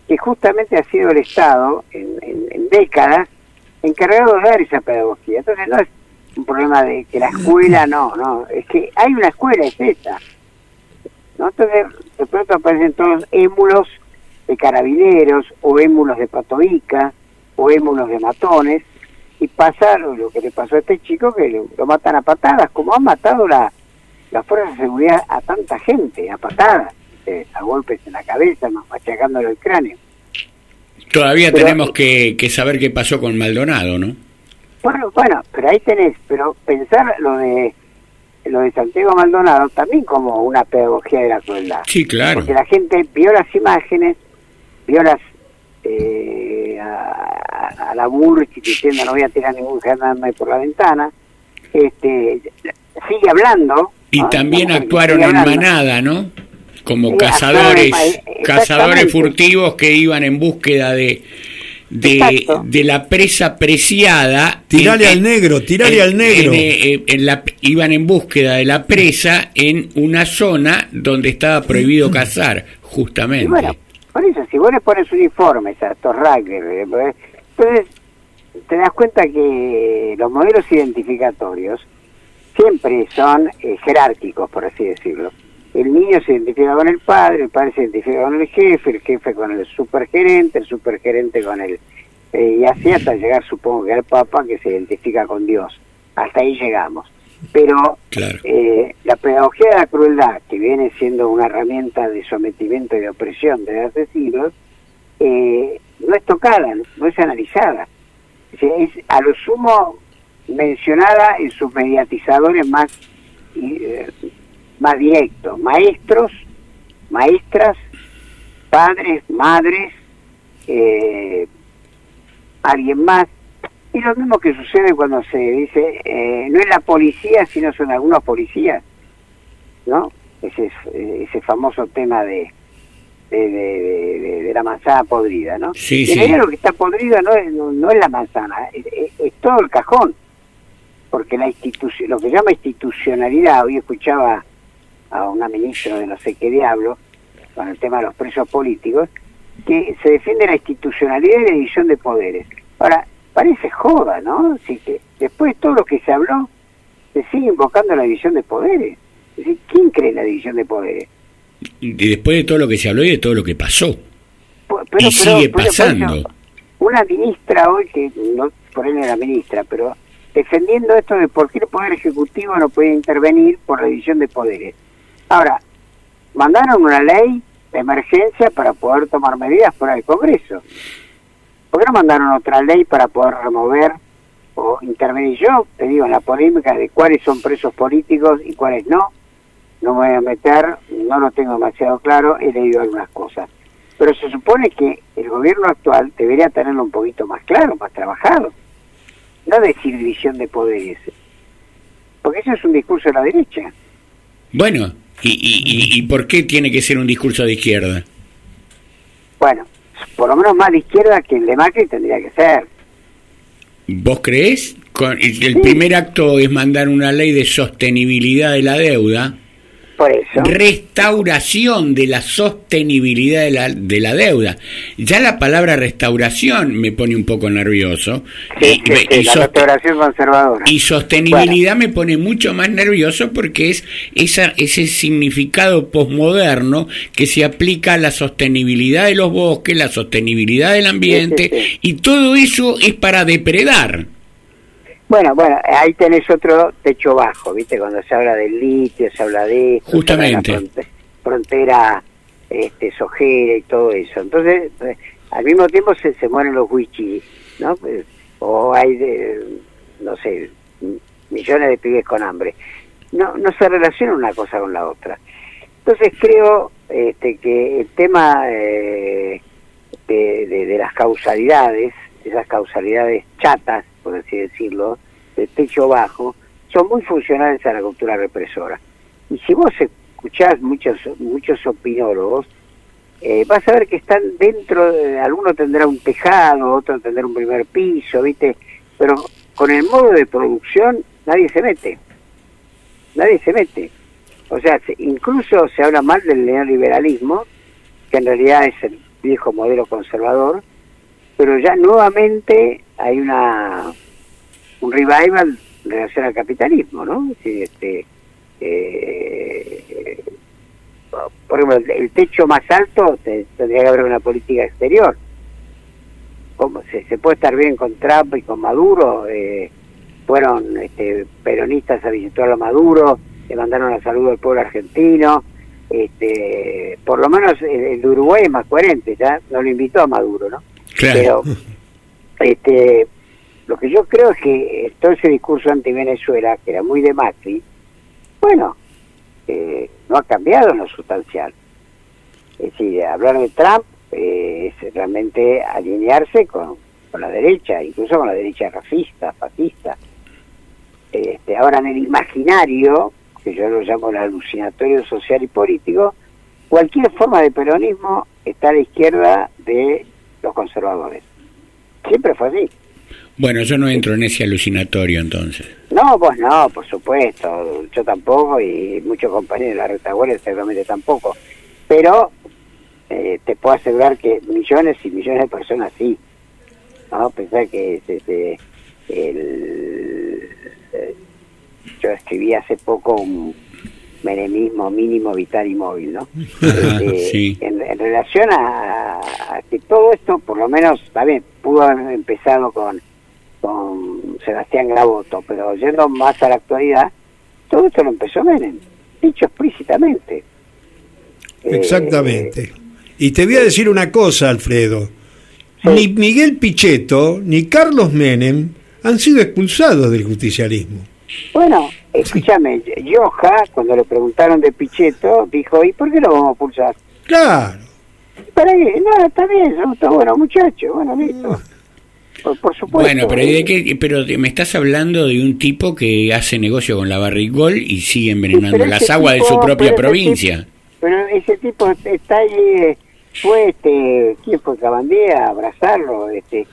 que justamente ha sido el Estado en, en- en décadas encargado de dar esa pedagogía. Entonces no es un problema de que la escuela no, no, es que hay una escuela, es esa. ¿No? Entonces, de pronto aparecen todos émulos de carabineros, o émulos de patoica, o émulos de matones, y pasa lo, que le pasó a este chico, que lo, matan a patadas, como han matado la, la fuerza de seguridad a tanta gente, a patadas, eh, a golpes en la cabeza, ma- machacándole el cráneo. Todavía Pero- tenemos que, que saber qué pasó con Maldonado, ¿no? Bueno, bueno, pero ahí tenés, pero pensar lo de lo de Santiago Maldonado también como una pedagogía de la crueldad. Sí, claro. Porque la gente vio las imágenes, vio las eh, a, a la Burki diciendo no voy a tirar ningún gendarme por la ventana, este sigue hablando. Y ¿no? también actuaron en manada, ¿no? Como Sí, cazadores, cazadores furtivos que iban en búsqueda de de, de la presa preciada. Tirale en- al negro, tirale en- al negro. en, en la, iban en búsqueda de la presa en una zona donde estaba prohibido cazar, justamente. Y bueno, por eso, si vos le pones uniformes a estos rugbyers, eh, pues, entonces te das cuenta que los modelos identificatorios siempre son eh, jerárquicos, por así decirlo. El niño se identifica con el padre, el padre se identifica con el jefe, el jefe con el supergerente, el supergerente con el... eh, y así hasta llegar, supongo que al Papa, que se identifica con Dios. Hasta ahí llegamos. Pero Claro. eh, la pedagogía de la crueldad, que viene siendo una herramienta de sometimiento y de opresión desde hace siglos, eh, no es tocada, no es analizada. Es, a lo sumo mencionada en sus mediatizadores más, más directos, maestros, maestras, padres, madres, eh, alguien más. Y lo mismo que sucede cuando se dice, eh, no es la policía, sino son algunos policías, ¿no? Ese, es, eh, ese famoso tema de, de, de- de- de- de la manzana podrida, ¿no? Sí, sí. lo que está podrida no es, no, no es la manzana, es, es- es todo el cajón, porque la institución, lo que llama institucionalidad, hoy escuchaba a una ministra de no sé qué diablo, con el tema de los presos políticos, que se defiende la institucionalidad y la división de poderes. Ahora, parece joda, ¿no? Así que después de todo lo que se habló, se sigue invocando la división de poderes. Es decir, ¿quién cree en la división de poderes? Y después de todo lo que se habló y de todo lo que pasó. Pero- y sigue pero- pasando. una ministra hoy, que no por él era ministra, pero defendiendo esto de por qué el Poder Ejecutivo no puede intervenir por la división de poderes. Ahora, mandaron una ley de emergencia para poder tomar medidas fuera del Congreso. ¿Por qué no mandaron otra ley para poder remover o intervenir? Yo te digo, en la polémica de cuáles son presos políticos y cuáles no, no me voy a meter, no lo tengo demasiado claro, he leído algunas cosas. Pero se supone que el gobierno actual debería tenerlo un poquito más claro, más trabajado. No decir división de poderes. Porque eso es un discurso de la derecha. Bueno, ¿y, y, y, y por qué tiene que ser un discurso de izquierda? Bueno, por lo menos más de izquierda que el de Macri tendría que ser. ¿Vos creés? Con- el primer acto es mandar una ley de sostenibilidad de la deuda. Por eso. Restauración de la sostenibilidad de la, de la deuda. Ya la palabra restauración me pone un poco nervioso. Sí, Y- sí, y sí, la restauración conservadora. y sostenibilidad me pone mucho más nervioso porque es esa, ese significado posmoderno que se aplica a la sostenibilidad de los bosques, la sostenibilidad del ambiente, y todo eso es para depredar. Bueno, bueno, ahí tenés otro techo bajo, ¿viste? Cuando se habla del litio, se habla de esto, Justamente. se habla de la fronte- frontera este, sojera y todo eso. Entonces, eh, al mismo tiempo se, se mueren los wichis, ¿no? Pues, o hay, de, no sé, millones de pibes con hambre. No, no se relaciona una cosa con la otra. Entonces creo este, que el tema eh, de, de- de las causalidades, esas causalidades chatas, por así decirlo, de techo bajo, son muy funcionales a la cultura represora. Y si vos escuchás muchos muchos opinólogos, eh, vas a ver que están dentro, de, alguno tendrá un tejado, otro tendrá un primer piso, ¿viste? Pero con el modo de producción nadie se mete. Nadie se mete. O sea, se- incluso se habla mal del neoliberalismo, que en realidad es el viejo modelo conservador, pero ya nuevamente hay una un revival en relación al capitalismo, ¿no? Sí, este, eh, por ejemplo, el, techo más alto te- tendría que haber una política exterior. ¿Cómo se, puede estar bien con Trump y con Maduro? Eh, fueron este, peronistas a visitar a Maduro, le mandaron la salud al pueblo argentino. Este, por lo menos el, el de Uruguay es más coherente, ya no lo invitó a Maduro, ¿no? Pero, este, Lo que yo creo es que todo ese discurso anti-Venezuela, que era muy de Macri, bueno, eh, no ha cambiado en lo sustancial. Es decir, hablar de Trump eh, es realmente alinearse con, con la derecha, incluso con la derecha racista, fascista. Este, ahora en el imaginario, que yo lo llamo el alucinatorio social y político, cualquier forma de peronismo está a la izquierda de los conservadores. Siempre fue así. Bueno, yo no entro en ese alucinatorio entonces. No, vos no, por supuesto, yo tampoco y muchos compañeros de la retaguardia seguramente tampoco. Pero eh, te puedo asegurar que millones y millones de personas sí. ¿no? Pensar que es, este, el, eh, yo escribí hace poco un menemismo mínimo, vital y móvil, ¿no? Este, sí. en, en relación a, a que todo esto, por lo menos, está bien, pudo haber empezado con, con Sebastián Graboto, pero yendo más a la actualidad, todo esto lo empezó Menem, dicho explícitamente. Eh, Exactamente. Y te voy a decir una cosa, Alfredo. Ni Miguel Pichetto ni Carlos Menem han sido expulsados del justicialismo. Bueno, escúchame, Yoja, cuando le preguntaron de Pichetto, dijo, ¿y por qué lo vamos a pulsar? Claro. ¿Para qué? No, está bien, son todos buenos muchachos, bueno, listo. Por, por supuesto. Bueno, pero ¿y de qué? Pero me estás hablando de un tipo que hace negocio con la Barrigol y sigue envenenando las aguas de su propia pero ese provincia. Pero ese tipo está ahí, eh, fue este, ¿quién fue Cabandía a abrazarlo? Este,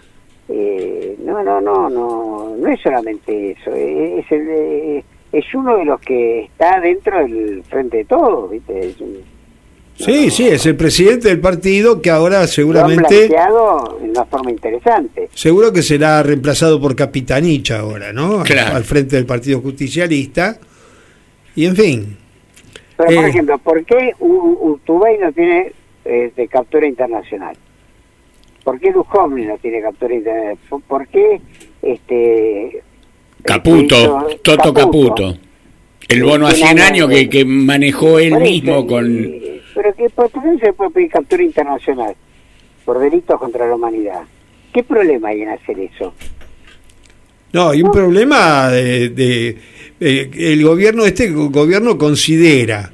eh, no, no, no, no, no es solamente eso, eh, es, el, eh, es uno de los que está dentro del frente de todos, ¿viste? Es un- Sí, sí, es el presidente del partido que ahora lo han seguramente, planteado de una forma interesante. seguro que será reemplazado por Capitanich ahora, ¿no? Al- Claro. Al frente del Partido Justicialista. Y en fin, Pero, por Eh. ejemplo, ¿por qué Urtubey no tiene eh, de captura internacional? ¿Por qué Duhovne no tiene captura internacional? ¿Por- ¿Por qué este Caputo, este, Toto Caputo. El bono a 100 años que, que manejó él mismo con... Pero que por qué no se puede pedir captura internacional por delitos contra la humanidad. ¿Qué problema hay en hacer eso? no, hay un problema de, de- eh, el gobierno, este go- gobierno considera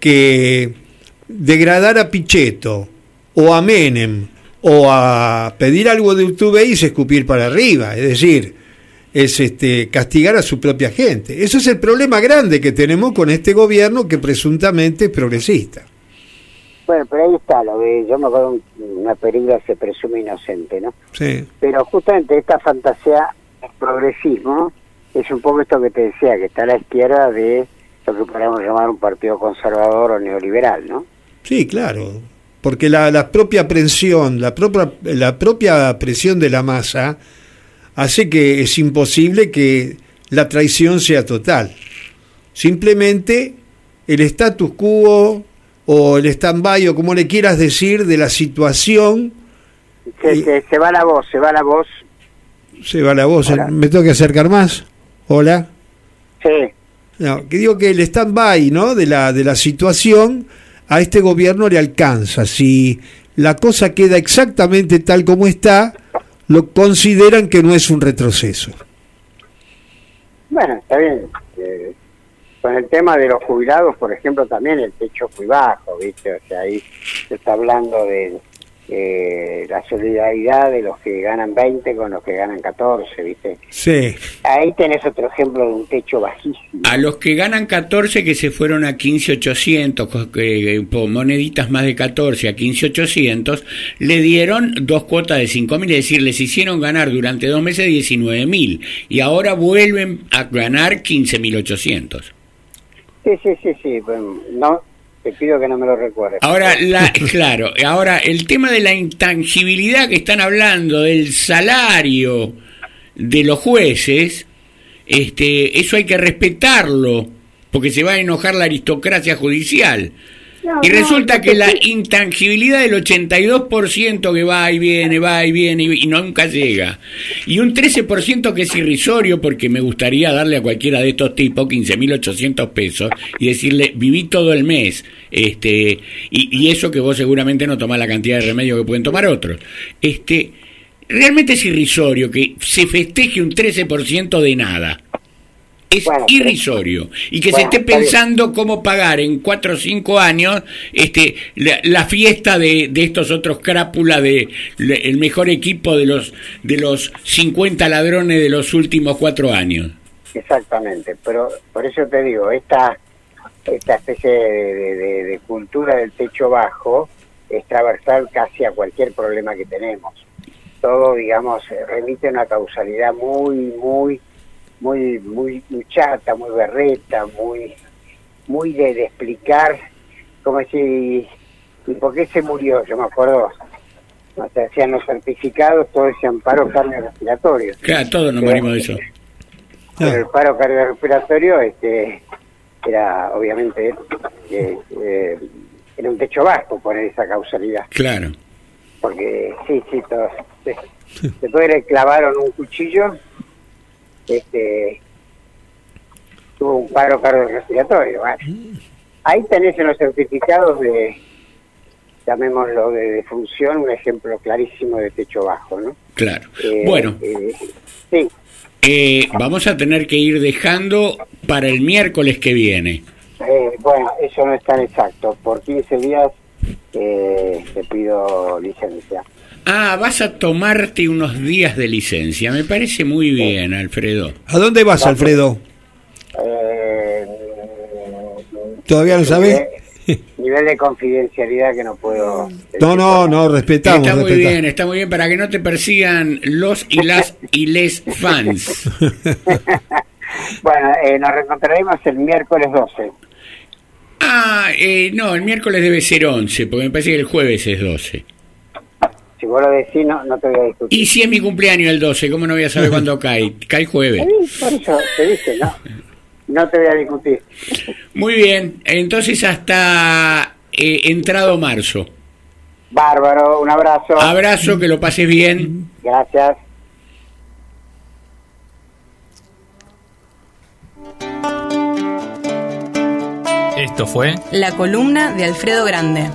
que degradar a Pichetto o a Menem o a pedir algo de Urtubey es escupir para arriba, es decir, es este castigar a su propia gente. Ese es el problema grande que tenemos con este gobierno que presuntamente es progresista. Bueno, pero ahí está, lo de, yo me acuerdo un- una película se presume inocente, ¿no? Sí. Pero justamente esta fantasía del progresismo es un poco esto que te decía, que está a la izquierda de lo que podríamos llamar un partido conservador o neoliberal, ¿no? Sí, claro, porque la, la propia presión, la propia, la propia presión de la masa hace que es imposible que la traición sea total. Simplemente el status quo o el stand-by o como le quieras decir de la situación, Se, se, se va la voz, se va la voz. se va la voz, ¿me tengo que acercar más? Hola. Sí. No, que digo que el stand-by ¿no? de, la, de la situación a este gobierno le alcanza. Si la cosa queda exactamente tal como está, lo consideran que no es un retroceso. Bueno, está bien. Eh, con el tema de los jubilados, por ejemplo, también el techo muy bajo, ¿viste? O sea, ahí se está hablando de eh, la solidaridad de los que ganan 20 con los que ganan 14, ¿viste? Sí. Ahí tenés otro ejemplo de un techo bajísimo. A los que ganan 14 que se fueron a 15.800, co- que, eh, moneditas más de 14 a 15.800, le dieron dos cuotas de 5.000, es decir, les hicieron ganar durante dos meses 19.000 y ahora vuelven a ganar 15.800. Sí, sí, sí, sí. Bueno, no, te pido que no me lo. Ahora, la, claro, ahora el tema de la intangibilidad que están hablando, del salario de los jueces, este, eso hay que respetarlo, porque se va a enojar la aristocracia judicial. No, Y resulta no que la intangibilidad del 82% que va y viene, va y viene y, y nunca llega. Y un 13% que es irrisorio porque me gustaría darle a cualquiera de estos tipos 15.800 pesos y decirle, viví todo el mes. este Y, y eso que vos seguramente no tomás la cantidad de remedio que pueden tomar otros. este realmente es irrisorio que se festeje un 13% de nada. Es irrisorio. Y que se esté pensando cómo pagar en 4 o 5 años este, la, la fiesta de, de estos otros crápulas de el mejor equipo de los, de los 50 ladrones de los últimos 4 años. Exactamente, pero por eso te digo, esta, esta especie de, de- de- de cultura del techo bajo es transversal casi a cualquier problema que tenemos. Todo, digamos, remite a una causalidad muy, muy, muy, muy, muy chata, muy berreta, muy, muy de, de explicar, como si, ¿y por qué se murió? Yo me acuerdo, se hacían los certificados, todo ese amparo cardiorrespiratorio. Claro, todos nos morimos de eso. pero el paro cardiorrespiratorio este, era obviamente eh, eh, era un techo bajo poner esa causalidad Claro. porque sí sí todo se, se puede clavaron un cuchillo este tuvo un paro cardiorrespiratorio bueno. ahí tenés en los certificados de llamémoslo de defunción un ejemplo clarísimo de techo bajo no Claro. Eh, Bueno. eh, sí Eh, vamos a tener que ir dejando para el miércoles que viene. Eh, bueno, eso no es tan exacto. Por 15 días eh, te pido licencia. Ah, vas a tomarte unos días de licencia. Me parece muy bien, Alfredo. ¿A dónde vas, Alfredo? Eh, ¿Todavía no sabes? nivel de confidencialidad que no puedo... No, no, no, respetamos. está muy respetamos. bien, está muy bien para que no te persigan los y las y les fans. Bueno, eh, nos reencontraremos el miércoles 12. Ah, eh, no, el miércoles debe ser 11, porque me parece que el jueves es 12. Si vos lo decís, no, no te voy a discutir. Y si es mi cumpleaños el 12, ¿cómo no voy a saber cuándo cae? Cae jueves. Sí, por eso te dije, no. No te voy a discutir. Muy bien, entonces hasta eh, entrado marzo. Bárbaro, un abrazo. Abrazo, que lo pases bien. Gracias. Esto fue La columna de Alfredo Grande.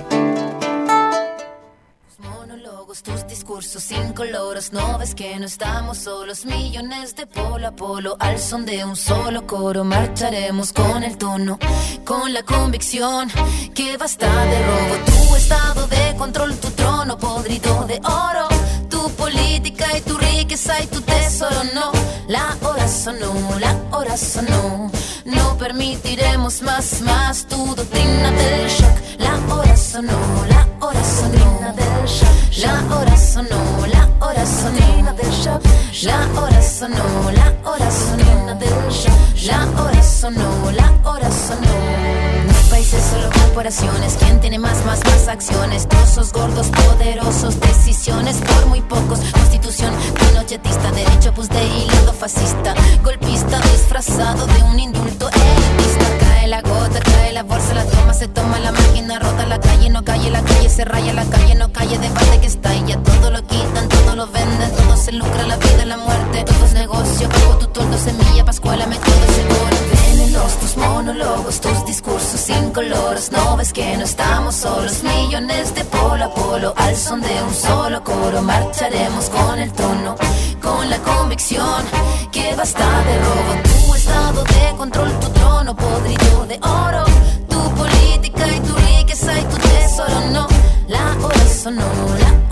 Tus discursos incoloros. No ves que no estamos solos, millones de polo a polo. Al son de un solo coro, marcharemos con el tono, con la convicción que basta de robo. Tu estado de control, tu trono podrido de oro. Tu política y tu riqueza y tu tesoro, no. La hora sonó, la hora sonó. No permitiremos más, más tu doctrina del shock. La hora sonó, la hora sonó. del shock. La hora sonó, la hora sonó. del shock. La hora sonó, la hora sonó. del shock. La hora sonó, la hora sonó. No países, solo corporaciones. ¿Quién tiene más, más, más acciones? Trozos gordos, poderosos, decisiones por muy pocos. Constitución pinochetista, derecho pues de hilado fascista. Golpista disfrazado de un indulto elitista. Cae la gota, cae la bolsa, la toma, se toma la máquina, rota la calle, no calle, la calle se raya, la calle no calle, debate que está y todo lo quitan, todo lo venden, todo se lucra, la vida, la muerte, todo es negocio, bajo tu toldo, semilla, pascuala, me todo seguro. Venenos, tus monólogos, tus discursos incoloros, no ves que no estamos solos, millones de polo a polo, al son de un solo coro, marcharemos con el tono, con la convicción que basta de robo, tu estado de control, tu trono podrido de oro, tu política y tu riqueza y tu tesoro, no, la hora sonó, la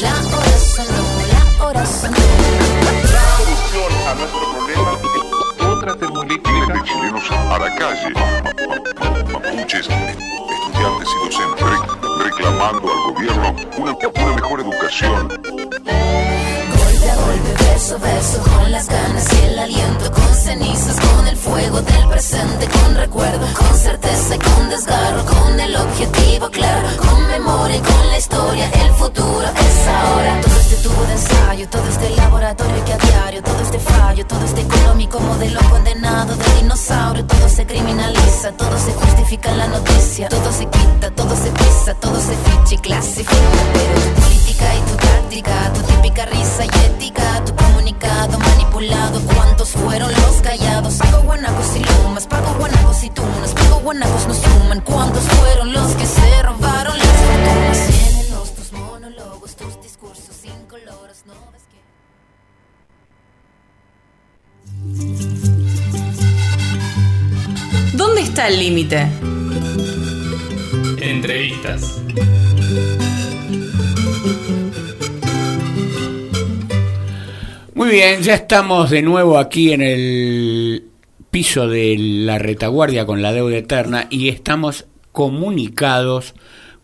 la hora sonó, la hora sonó. solución a nuestro problema. Otra termolítica. De chilenos a la calle. Mapuches estudiantes y docentes re- reclamando al gobierno una, una mejor educación. Golpe a golpe, verso a verso, con las ganas y el aliento, con cenizas, con el fuego del presente, con recuerdo, con certeza y con desgarro, como de lo condenado, de dinosaurio, todo se criminaliza, todo se justifica en la noticia, todo se quita, todo se pisa, todo se ficha y clasifica. Pero tu política y tu táctica, tu típica risa y ética, tu comunicado manipulado, ¿cuántos fueron los callados? Pago guanacos y lumas, pago guanacos y tunas, pago guanacos no suman, ¿cuántos fueron ¿Dónde está el límite? Entrevistas. Muy bien, ya estamos de nuevo aquí en el piso de la retaguardia con la deuda eterna y estamos comunicados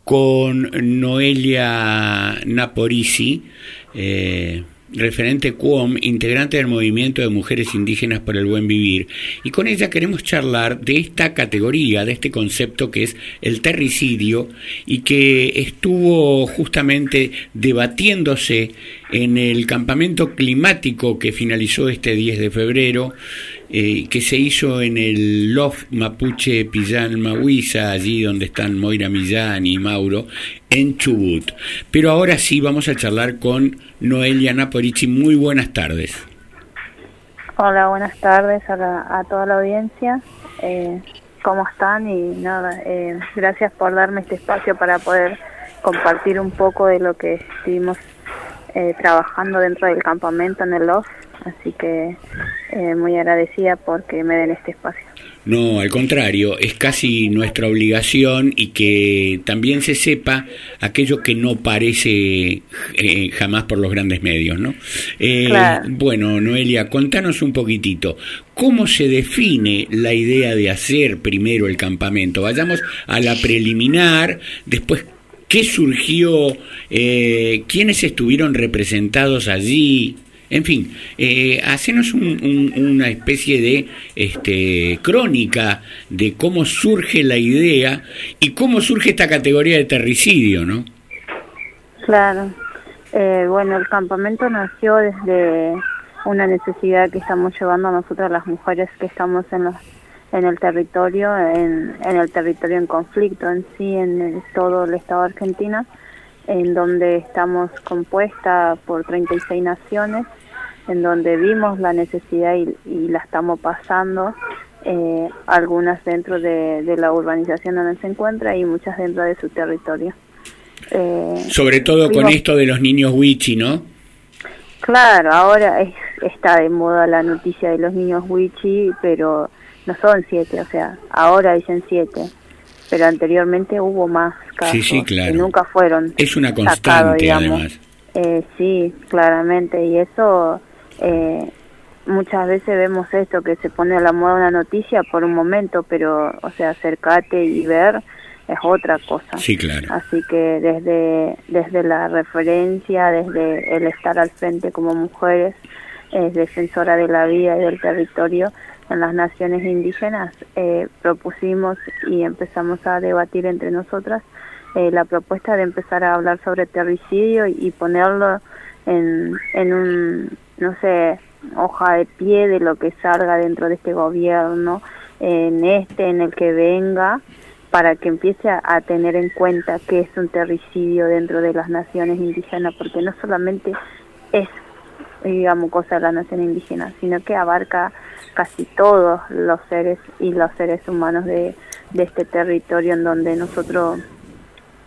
con Noelia Naporisi, eh, referente QOM, integrante del Movimiento de Mujeres Indígenas por el Buen Vivir. Y con ella queremos charlar de esta categoría, de este concepto que es el terricidio y que estuvo justamente debatiéndose en el campamento climático que finalizó este 10 de febrero, eh, que se hizo en el Loft Mapuche Pillán Mahuiza, allí donde están Moira Millán y Mauro, en Chubut. Pero ahora sí vamos a charlar con Noelia Naporici. Muy buenas tardes. Hola, buenas tardes a, la- a toda la audiencia. Eh, ¿Cómo están? Y nada, eh, gracias por darme este espacio para poder compartir un poco de lo que estuvimos eh, trabajando dentro del campamento en el LOF. Así que eh, muy agradecida porque me den este espacio. No, al contrario, es casi nuestra obligación y que también se sepa aquello que no parece eh, jamás por los grandes medios, ¿no? Eh, Claro. Bueno, Noelia, contanos un poquitito, ¿cómo se define la idea de hacer primero el campamento? Vayamos a la preliminar, después, ¿qué surgió? Eh, ¿Quiénes estuvieron representados allí? En fin, eh, hacenos un- un- una especie de este, crónica de cómo surge la idea y cómo surge esta categoría de terricidio, ¿no? Claro. Eh, bueno, el campamento nació desde una necesidad que estamos llevando nosotras las mujeres que estamos en los en el territorio, en, en el territorio en conflicto en sí, en el- todo el Estado de Argentina, en donde estamos compuesta por 36 naciones, en donde vimos la necesidad y, y la estamos pasando, eh, algunas dentro de, de la urbanización donde se encuentra y muchas dentro de su territorio. Eh, Sobre todo con esto de los niños wichi, ¿no? Claro, ahora es, está de moda la noticia de los niños wichi, pero no son siete, o sea, ahora dicen siete, pero anteriormente hubo más casos Sí, sí, claro. que nunca fueron Es una sacados, constante, digamos. además. Eh, sí, claramente, y eso eh, muchas veces vemos esto, que se pone a la moda una noticia por un momento, pero, o sea, acercate y ver es otra cosa. Sí, claro. Así que desde, desde la referencia, desde el estar al frente como mujeres, es defensora de la vida y del territorio en las naciones indígenas, eh, propusimos y empezamos a debatir entre nosotras eh, la propuesta de empezar a hablar sobre terricidio y, ponerlo en, en un, no sé, hoja de pie de lo que salga dentro de este gobierno, en este, en el que venga, para que empiece a, a tener en cuenta que es un terricidio dentro de las naciones indígenas, porque no solamente es, digamos, cosa de la nación indígena, sino que abarca casi todos los seres y los seres humanos de, de este territorio en donde nosotros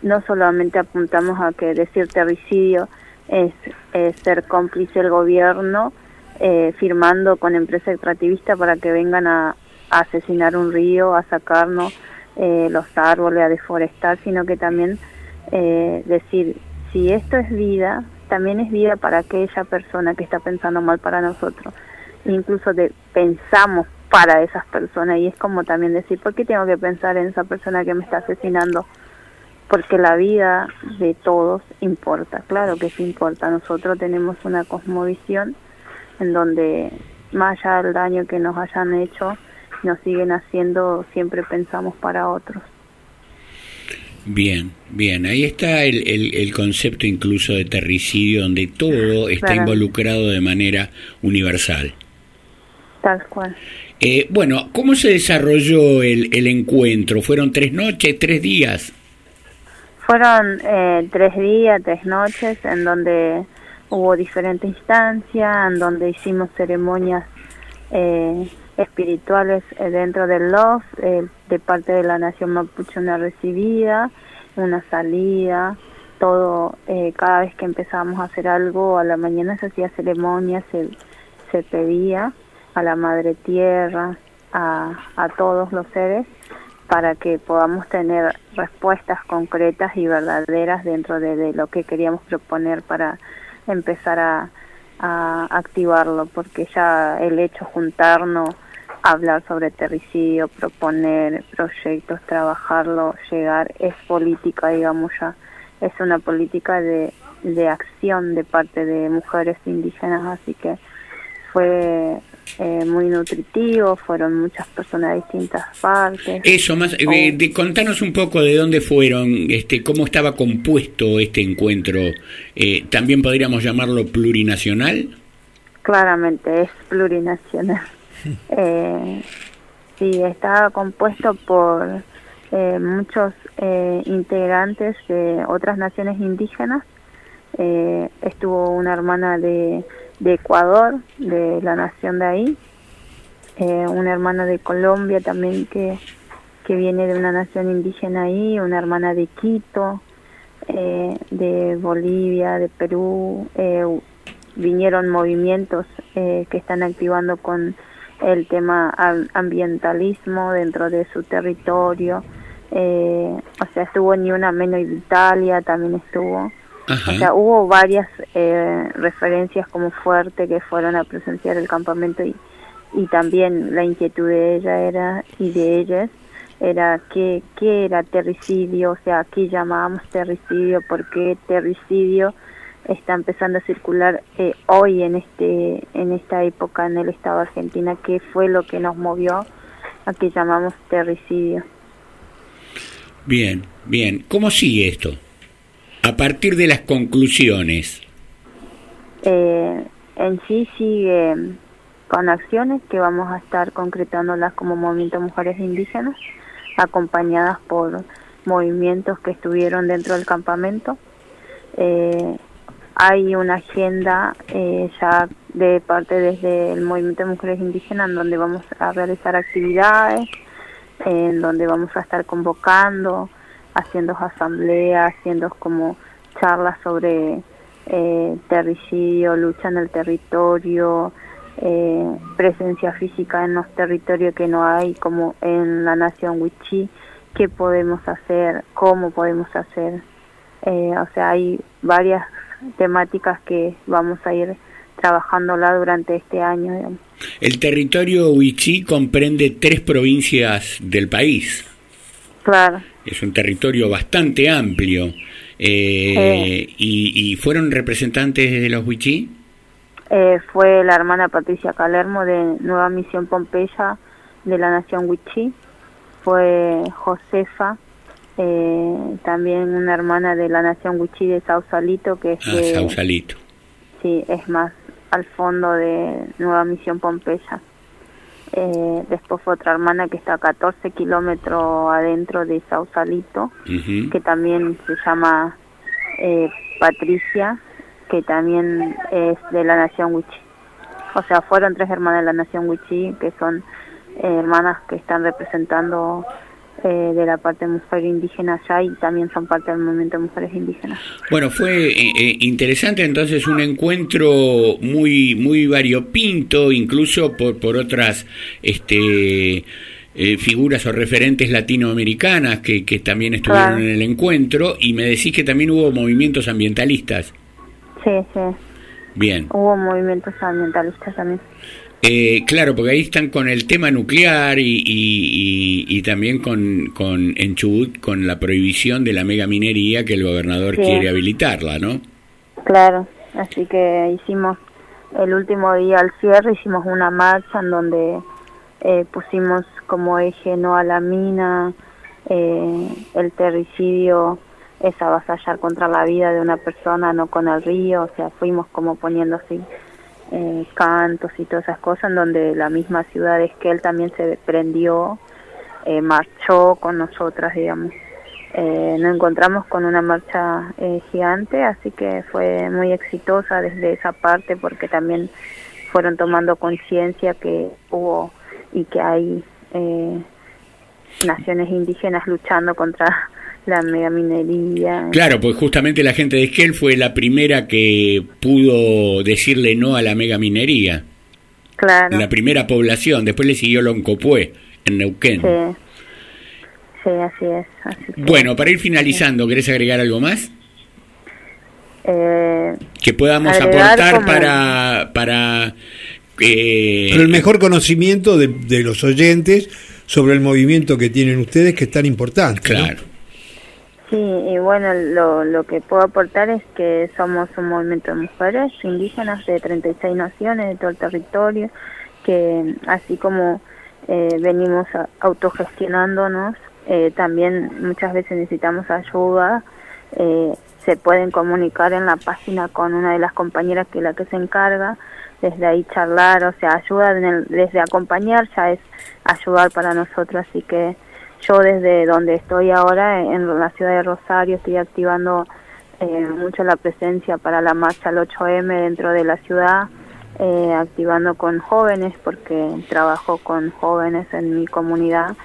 no solamente apuntamos a que decir terricidio es, es ser cómplice del gobierno eh, firmando con empresa extractivista para que vengan a, a asesinar un río, a sacarnos eh, los árboles, a deforestar, sino que también eh, decir, si esto es vida, también es vida para aquella persona que está pensando mal para nosotros. Incluso de, pensamos para esas personas y es como también decir, ¿por qué tengo que pensar en esa persona que me está asesinando? Porque la vida de todos importa, claro que sí importa. Nosotros tenemos una cosmovisión en donde más allá del daño que nos hayan hecho, nos siguen haciendo, siempre pensamos para otros. Bien, bien. Ahí está el, el, el concepto incluso de terricidio, donde todo está Claro. involucrado de manera universal. Tal cual. Eh, bueno, ¿cómo se desarrolló el, el encuentro? ¿Fueron tres noches, tres días? Fueron eh, tres días, tres noches, en donde hubo diferentes instancias, en donde hicimos ceremonias eh, espirituales eh, dentro del LOF, eh, de parte de la Nación Mapuche una recibida, una salida, todo, eh, cada vez que empezábamos a hacer algo, a la mañana se hacía ceremonia, se, se pedía a la Madre Tierra, a, a todos los seres, para que podamos tener respuestas concretas y verdaderas dentro de, de lo que queríamos proponer para empezar a, a activarlo, porque ya el hecho juntarnos, hablar sobre terricidio, proponer proyectos, trabajarlo, llegar, es política, digamos ya, es una política de, de acción de parte de mujeres indígenas, así que fue eh, muy nutritivo, fueron muchas personas de distintas partes. Eso, más, eh, de- contanos un poco de dónde fueron, este, cómo estaba compuesto este encuentro. Eh, También podríamos llamarlo plurinacional. Claramente, es plurinacional. Eh, está compuesto por eh, muchos eh, integrantes de otras naciones indígenas. Eh, estuvo una hermana de, de Ecuador, de la nación de ahí, eh, una hermana de Colombia también que, que viene de una nación indígena ahí, una hermana de Quito, eh, de Bolivia, de Perú, eh, vinieron movimientos que están activando con el tema am- ambientalismo dentro de su territorio. Eh, o sea, estuvo ni una menos Italia, también estuvo. Ajá. O sea, hubo varias eh, referencias como fuerte que fueron a presenciar el campamento y, y también la inquietud de ella era y de ellas era qué, qué era terricidio, o sea, qué llamábamos terricidio, por qué terricidio está empezando a circular eh, hoy en este en esta época en el Estado de Argentina, qué fue lo que nos movió a que llamamos terricidio. Bien, bien. ¿Cómo sigue esto? A partir de las conclusiones. eh, en sí sigue con acciones que vamos a estar concretándolas como Movimiento Mujeres Indígenas, acompañadas por movimientos que estuvieron dentro del campamento. Eh, hay una agenda eh, ya de parte desde el Movimiento de Mujeres Indígenas en donde vamos a realizar actividades, en donde vamos a estar convocando, haciendo asambleas, haciendo como charlas sobre eh, terricidio, lucha en el territorio, eh, presencia física en los territorios que no hay, como en la nación Wichí, qué podemos hacer, cómo podemos hacer. Eh, o sea, hay varias temáticas que vamos a ir trabajándola durante este año. digamos. El territorio Huichí comprende tres provincias del país. Claro. Es un territorio bastante amplio. Eh, y, y fueron representantes de los Huichí? Eh, fue la hermana Patricia Calermo de Nueva Misión Pompeya de la Nación Wichí, fue Josefa, eh, también una hermana de la Nación Wichí de Sausalito, que es Ah, de- Sausalito. sí, es más al fondo de Nueva Misión Pompeya. Eh, después fue otra hermana que está a 14 kilómetros adentro de Sausalito, Ujú. que también se llama eh, Patricia, que también es de la nación Wichí. O sea, fueron tres hermanas de la nación Wichí, que son eh, hermanas que están representando eh, de la parte mujer indígena allá y también son parte del movimiento de mujeres indígenas. Bueno, fue eh, eh, interesante entonces un encuentro muy muy variopinto, incluso por, por otras este eh, figuras o referentes latinoamericanas que, que también estuvieron Claro. en el encuentro y me decís que también hubo movimientos ambientalistas. Sí, sí. Bien. Hubo movimientos ambientalistas también. Eh, claro, porque ahí están con el tema nuclear y, y, y- y también con, con en Chubut con la prohibición de la megaminería que el gobernador Sí. quiere habilitarla, ¿no? Claro, así que hicimos el último día al cierre, hicimos una marcha en donde eh, pusimos como eje no a la mina, eh, el terricidio es avasallar contra la vida de una persona, no con el río, o sea, fuimos como poniendo así eh, cantos y todas esas cosas, en donde la misma ciudad de Esquel también se prendió, eh, marchó con nosotras, digamos. Eh, nos encontramos con una marcha eh, gigante, así que fue muy exitosa desde esa parte porque también fueron tomando conciencia que hubo y que hay eh, naciones indígenas luchando contra la megaminería. Claro, pues justamente la gente de Esquel fue la primera que pudo decirle no a la megaminería. Claro. La primera población, después le siguió Loncopué, en Neuquén. Sí. Sí, así es. Así Bueno, para ir finalizando, ¿querés agregar algo más? eh, Que podamos aportar como- para... para eh, Pero el mejor conocimiento de, de los oyentes sobre el movimiento que tienen ustedes, que es tan importante. ¿no? Sí, y bueno, lo, lo que puedo aportar es que somos un movimiento de mujeres indígenas de 36 naciones de todo el territorio, que así como eh, venimos autogestionándonos, eh, también muchas veces necesitamos ayuda. eh, se pueden comunicar en la página con una de las compañeras que es la que se encarga, desde ahí charlar, o sea, ayuda en el- desde acompañar ya es ayudar para nosotros, así que yo desde donde estoy ahora, en la ciudad de Rosario, estoy activando eh, mucho la presencia para la marcha al 8M dentro de la ciudad, eh, activando con jóvenes, porque trabajo con jóvenes en mi comunidad.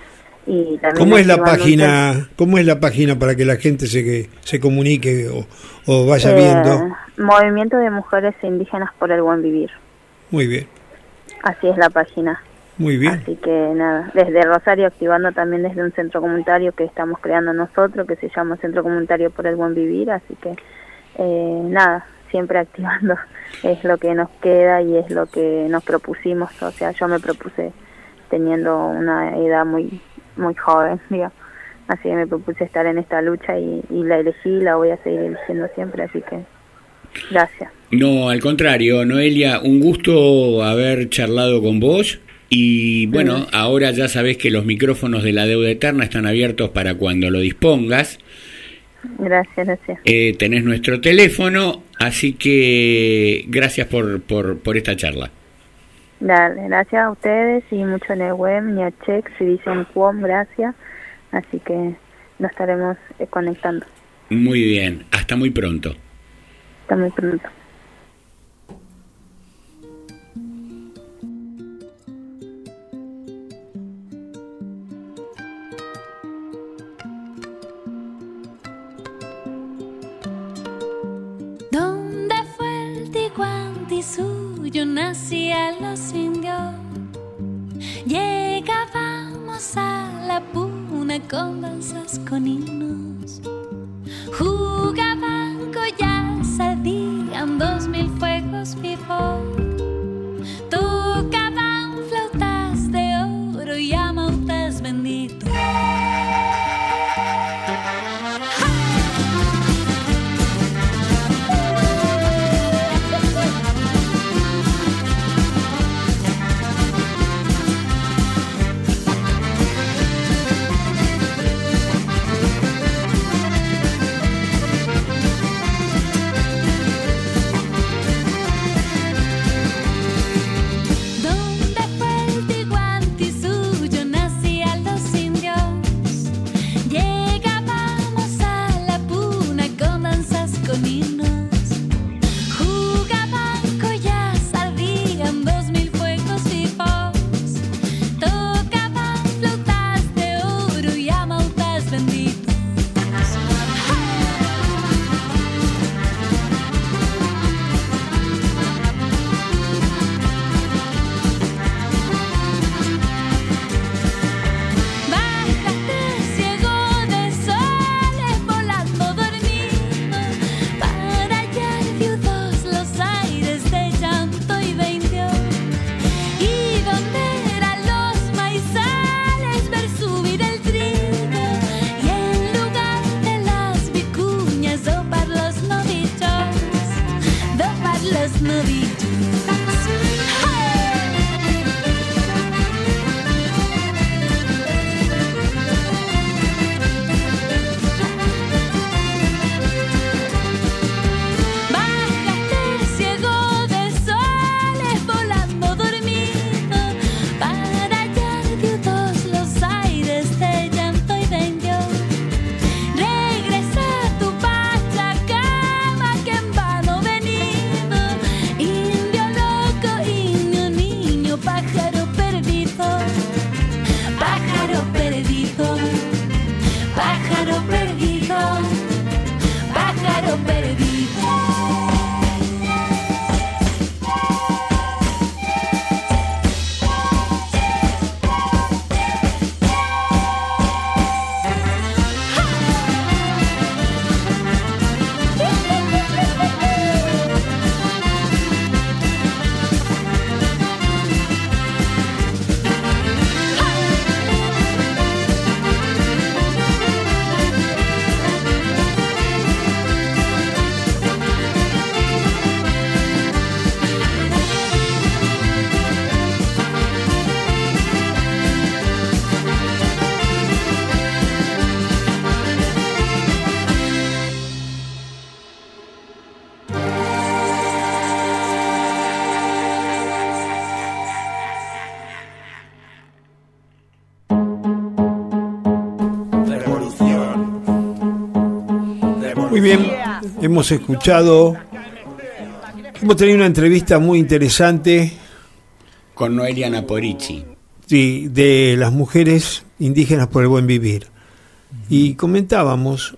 Y también ¿Cómo es la un página? ¿Cómo es la página para que la gente se se comunique o, o vaya Eh, viendo? Movimiento de Mujeres Indígenas por el Buen Vivir. Muy bien, Así es la página. Muy bien. Así que nada, desde Rosario activando también desde un centro comunitario que estamos creando nosotros, que se llama Centro Comunitario por el Buen Vivir. Así que eh, nada, siempre activando es lo que nos queda y es lo que nos propusimos. O sea, yo me propuse teniendo una edad muy muy joven, digamos. Así que me propuse estar en esta lucha y, y la elegí y la voy a seguir eligiendo siempre. Así que gracias. No, al contrario, Noelia, un gusto haber charlado con vos. Y bueno, ahora ya sabés que los micrófonos de la deuda eterna están abiertos para cuando lo dispongas. Gracias, gracias. Eh, tenés nuestro teléfono, así que gracias por, por, por esta charla. Dale, gracias a ustedes y mucho en el web, ni a Check, si dicen Cuom, gracias. Así que nos estaremos eh, conectando. Muy bien, hasta muy pronto. Hasta muy pronto. Ticuanti suyo? Nacía los indios. Llegábamos a la puna con danzas con himnos. Jugaban collas, ardían dos mil fuegos vivos. Tocaban flautas de oro y amautas benditos. Hemos escuchado, hemos tenido una entrevista muy interesante Con Noelia Naporici. sí, de las mujeres indígenas por el buen vivir. Y comentábamos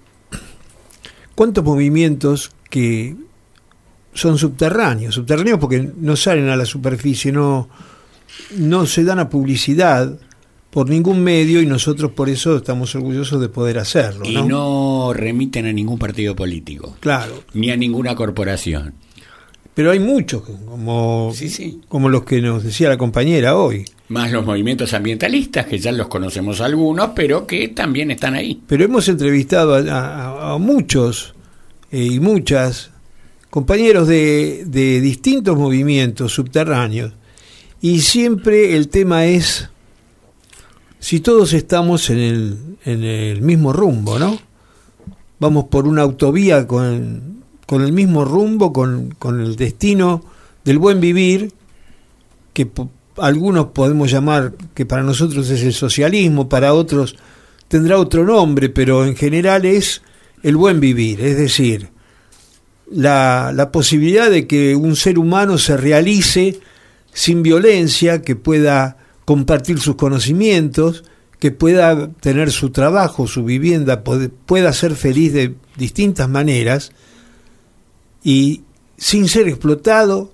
cuántos movimientos que son subterráneos, subterráneos porque no salen a la superficie, no, no se dan a publicidad por ningún medio y nosotros por eso estamos orgullosos de poder hacerlo. Y ¿no? no remiten a ningún partido político. Claro. Ni a ninguna corporación. Pero hay muchos, como, Sí, sí. como los que nos decía la compañera hoy. Más los movimientos ambientalistas, que ya los conocemos algunos, pero que también están ahí. Pero hemos entrevistado a, a- a muchos eh, y muchas compañeros de, de distintos movimientos subterráneos y siempre el tema es si todos estamos en el, en el mismo rumbo, ¿no? Vamos por una autovía con, con el mismo rumbo, con, con el destino del buen vivir, que algunos podemos llamar que para nosotros es el socialismo, para otros tendrá otro nombre, pero en general es el buen vivir, es decir, la, la posibilidad de que un ser humano se realice sin violencia, que pueda compartir sus conocimientos, que pueda tener su trabajo, su vivienda, pode- pueda ser feliz de distintas maneras y sin ser explotado.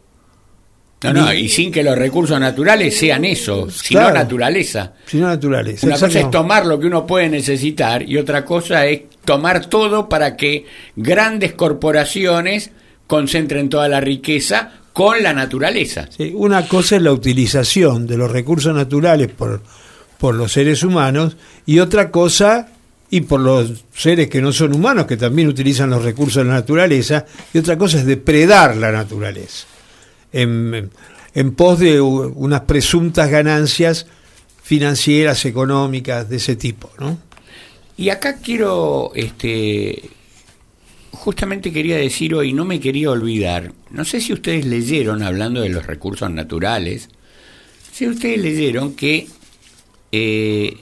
No, no, y sin que los recursos naturales sean eso, sino Claro. naturaleza. sino naturaleza. Una cosa es tomar lo que uno puede necesitar y otra cosa es tomar todo para que grandes corporaciones concentren toda la riqueza con la naturaleza. Sí, una cosa es la utilización de los recursos naturales por, por los seres humanos y otra cosa, y por los seres que no son humanos, que también utilizan los recursos de la naturaleza, y otra cosa es depredar la naturaleza en, en pos de unas presuntas ganancias financieras, económicas, de ese tipo, ¿no? Y acá quiero, este, justamente quería decir hoy, no me quería olvidar, no sé si ustedes leyeron, hablando de los recursos naturales, si ustedes leyeron que eh,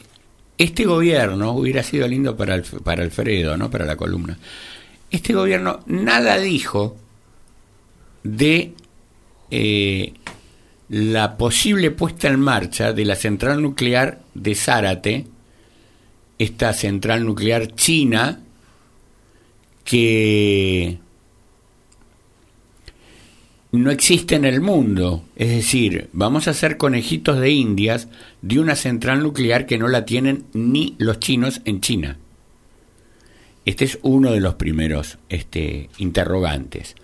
este gobierno, hubiera sido lindo para, para Alfredo, ¿no? Para la columna, este gobierno nada dijo de eh, la posible puesta en marcha de la central nuclear de Zárate, esta central nuclear china que no existe en el mundo. Es decir, vamos a hacer conejitos de indias de una central nuclear que no la tienen ni los chinos en China. Este es uno de los primeros este, interrogantes.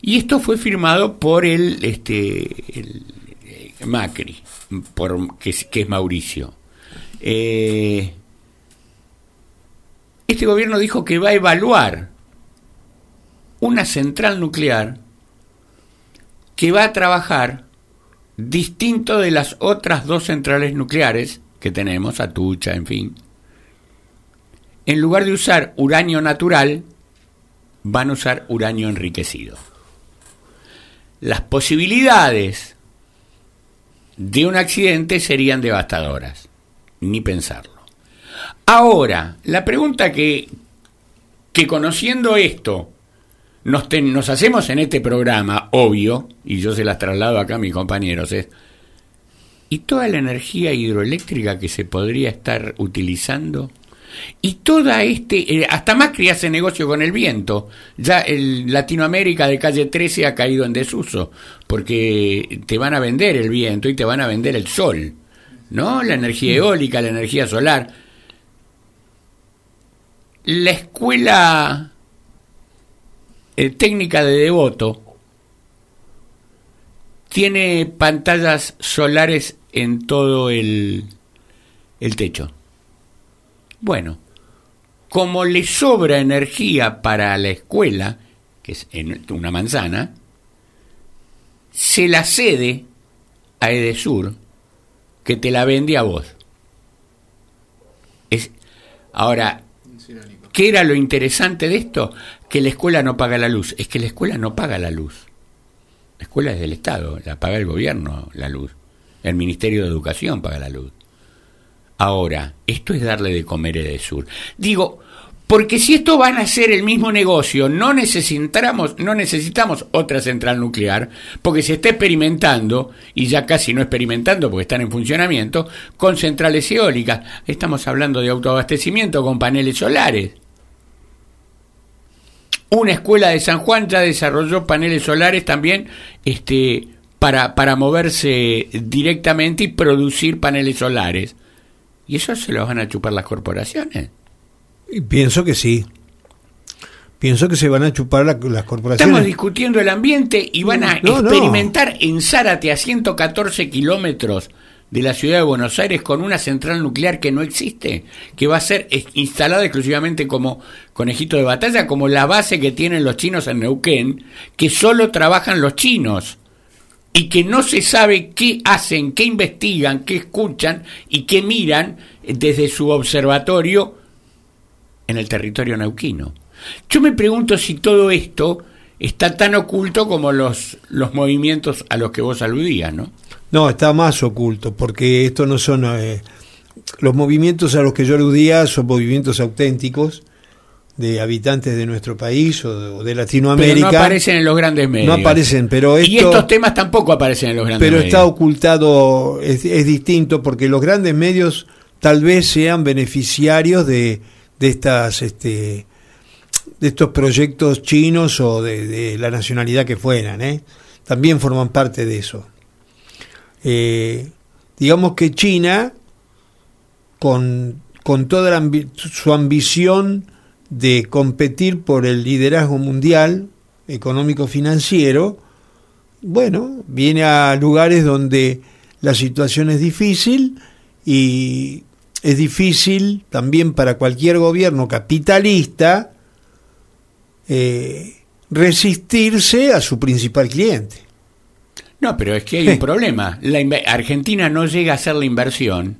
Y esto fue firmado por el, este, eh, Macri, por, que, es, que es Mauricio. Eh, este gobierno dijo que va a evaluar una central nuclear que va a trabajar distinto de las otras dos centrales nucleares que tenemos, Atucha, en fin. En lugar de usar uranio natural, van a usar uranio enriquecido. Las posibilidades de un accidente serían devastadoras, ni pensarlo. Ahora, la pregunta que, que conociendo esto, nos, ten- nos hacemos en este programa, obvio, y yo se las traslado acá a mis compañeros, es, ¿y toda la energía hidroeléctrica que se podría estar utilizando? Y toda este, eh, hasta Macri hace negocio con el viento. Ya el Latinoamérica de calle 13 ha caído en desuso, porque te van a vender el viento y te van a vender el sol, ¿no? La energía eólica, la energía solar. La escuela eh, técnica de Devoto tiene pantallas solares en todo el, el techo. Bueno, como le sobra energía para la escuela, que es en una manzana, se la cede a Edesur, que te la vende a vos. Es, ahora, ¿qué era lo interesante de esto? Que la escuela no paga la luz. Es que la escuela no paga la luz. La escuela es del Estado, la paga el gobierno la luz. El Ministerio de Educación paga la luz. Ahora, esto es darle de comer a Edesur. Digo, Porque si esto van a ser el mismo negocio, no necesitamos, no necesitamos otra central nuclear, porque se está experimentando, y ya casi no experimentando porque están en funcionamiento, con centrales eólicas. Estamos hablando de autoabastecimiento con paneles solares. Una escuela de San Juan ya desarrolló paneles solares también este, para, para moverse directamente y producir paneles solares. ¿Y eso se lo van a chupar las corporaciones? Y pienso que sí. Pienso que se van a chupar la- las corporaciones. Estamos discutiendo el ambiente y van a No, no. experimentar en Zárate, a 114 kilómetros de la ciudad de Buenos Aires, con una central nuclear que no existe, que va a ser instalada exclusivamente como conejito de batalla, como la base que tienen los chinos en Neuquén, que solo trabajan los chinos y que no se sabe qué hacen, qué investigan, qué escuchan y qué miran desde su observatorio en el territorio neuquino. Yo me pregunto si todo esto está tan oculto como los, los movimientos a los que vos aludías, ¿no? No, está más oculto, porque estos no son... eh, los movimientos a los que yo aludía son movimientos auténticos de habitantes de nuestro país o de, o de Latinoamérica. Pero no aparecen en los grandes medios. No aparecen, pero esto... y estos temas tampoco aparecen en los grandes pero medios. está ocultado, es, es distinto porque los grandes medios tal vez sean beneficiarios de, de estas este de estos proyectos chinos o de, de la nacionalidad que fueran, ¿eh? también forman parte de eso. Eh, digamos que China, con, con toda su ambición de competir por el liderazgo mundial económico-financiero, bueno, viene a lugares donde la situación es difícil y es difícil también para cualquier gobierno capitalista eh, resistirse a su principal cliente. No, pero es que hay un problema. La Argentina no llega a hacer la inversión,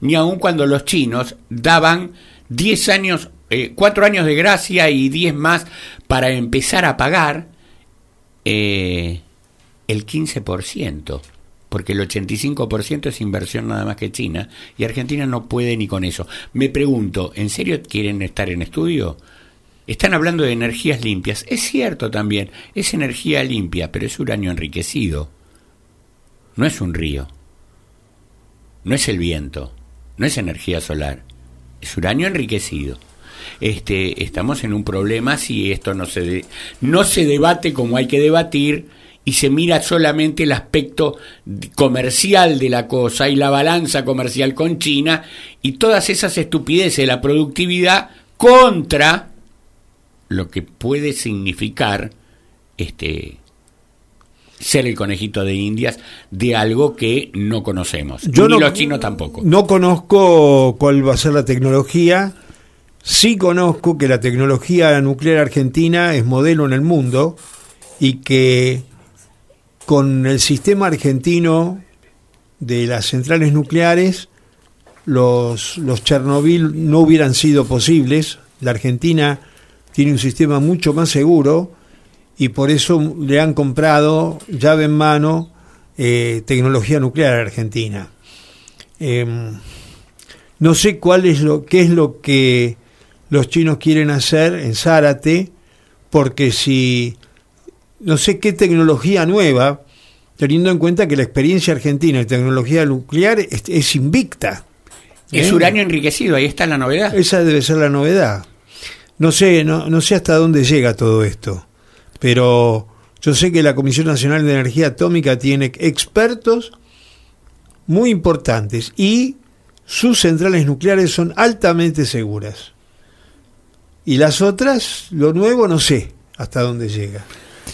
ni aun cuando los chinos daban 10 años, 4 años de gracia y 10 más para empezar a pagar eh, el 15%, porque el 85% es inversión nada más que China, y Argentina no puede ni con eso. Me pregunto, ¿en serio quieren estar en estudio? Están hablando de energías limpias. Es cierto también, es energía limpia, pero es uranio enriquecido. No es un río. No es el viento. No es energía solar. Es uranio enriquecido. Este, estamos en un problema si esto no se, no se debate como hay que debatir y se mira solamente el aspecto comercial de la cosa y la balanza comercial con China y todas esas estupideces de la productividad contra lo que puede significar este ser el conejito de Indias de algo que no conocemos. Yo Ni no- los chinos tampoco. No conozco cuál va a ser la tecnología. Sí conozco que la tecnología nuclear argentina es modelo en el mundo y que con el sistema argentino de las centrales nucleares los, los Chernobyl no hubieran sido posibles. La Argentina tiene un sistema mucho más seguro y por eso le han comprado llave en mano eh, tecnología nuclear a Argentina. Em, no sé cuál es lo qué es lo que los chinos quieren hacer en Zárate, porque si no sé qué tecnología nueva, teniendo en cuenta que la experiencia argentina en tecnología nuclear es, es invicta. Es ¿Eh? uranio enriquecido, ahí está la novedad. Esa debe ser la novedad. No sé, no, no sé hasta dónde llega todo esto, pero yo sé que la Comisión Nacional de Energía Atómica tiene expertos muy importantes y sus centrales nucleares son altamente seguras. Y las otras, lo nuevo, no sé hasta dónde llega.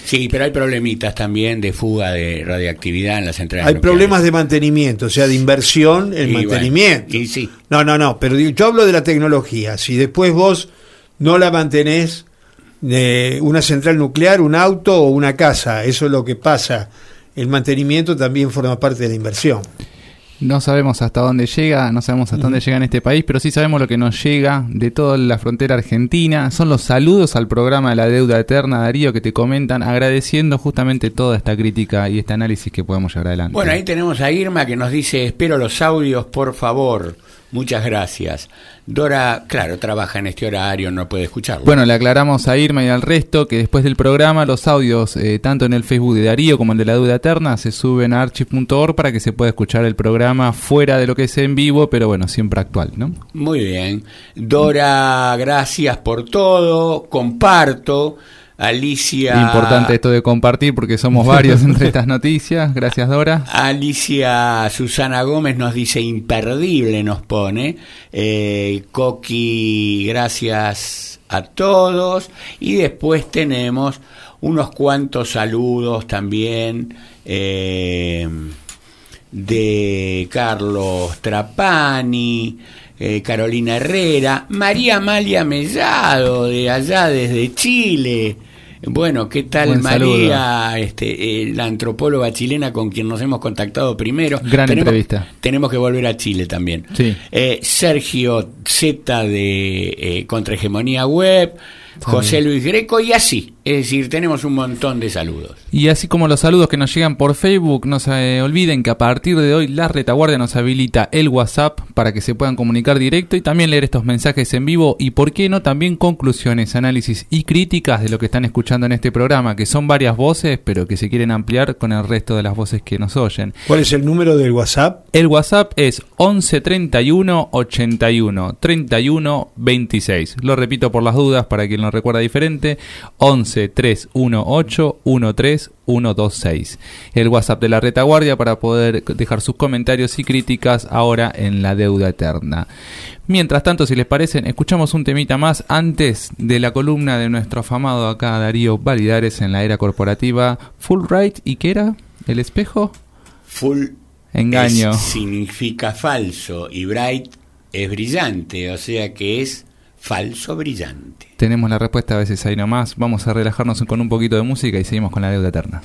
Sí, pero hay problemitas también de fuga de radiactividad en las centrales Hay nucleares. problemas de mantenimiento, o sea, de inversión en Y bueno, mantenimiento. y sí. No, no, no, pero yo hablo de la tecnología. Si después vos no la mantenés, eh, una central nuclear, un auto o una casa, eso es lo que pasa. El mantenimiento también forma parte de la inversión. No sabemos hasta dónde llega, no sabemos hasta dónde llega en este país, pero sí sabemos lo que nos llega de toda la frontera argentina. Son los saludos al programa de la deuda eterna, Darío, que te comentan agradeciendo justamente toda esta crítica y este análisis que podemos llevar adelante. Bueno, ahí tenemos a Irma que nos dice, espero los audios, por favor. Muchas gracias. Dora, claro, trabaja en este horario, no puede escucharlo. Bueno, le aclaramos a Irma y al resto que después del programa los audios, eh, tanto en el Facebook de Darío como el de la Duda Eterna, se suben a archive.org para que se pueda escuchar el programa fuera de lo que es en vivo, pero bueno, siempre actual, ¿no? Muy bien. Dora, gracias por todo. Comparto. Alicia. Importante esto de compartir porque somos varios entre estas noticias. Gracias, Dora. Alicia Susana Gómez nos dice imperdible, nos pone. Eh, Coqui, gracias a todos. Y después tenemos unos cuantos saludos también eh, de Carlos Trapani. eh, Carolina Herrera, María Amalia Mellado, de allá desde Chile. Bueno, ¿qué tal Buen María, este, eh, la antropóloga chilena con quien nos hemos contactado primero? Gran tenemos, entrevista. Tenemos que volver a Chile también. Sí. Eh, Sergio Z de eh, Contrahegemonía Web, José Luis Greco y así. Es decir, tenemos un montón de saludos. Y así como los saludos que nos llegan por Facebook, no se olviden que a partir de hoy la retaguardia nos habilita el WhatsApp para que se puedan comunicar directo y también leer estos mensajes en vivo y por qué no también conclusiones, análisis y críticas de lo que están escuchando en este programa, que son varias voces, pero que se quieren ampliar con el resto de las voces que nos oyen. ¿Cuál es el número del WhatsApp? El WhatsApp es 11 31 81 31 26. Lo repito por las dudas para quien lo recuerda diferente. 11 318 13 126. El WhatsApp de la retaguardia para poder dejar sus comentarios y críticas ahora en la deuda eterna. Mientras tanto, si les parece, escuchamos un temita más antes de la columna de nuestro afamado acá Darío Validares en la era corporativa. Full Right y qué era? ¿El espejo? Full Engaño. es- significa falso y bright es brillante, o sea que es falso brillante. Tenemos la respuesta a veces ahí nomás. Vamos a relajarnos con un poquito de música y seguimos con la deuda eterna.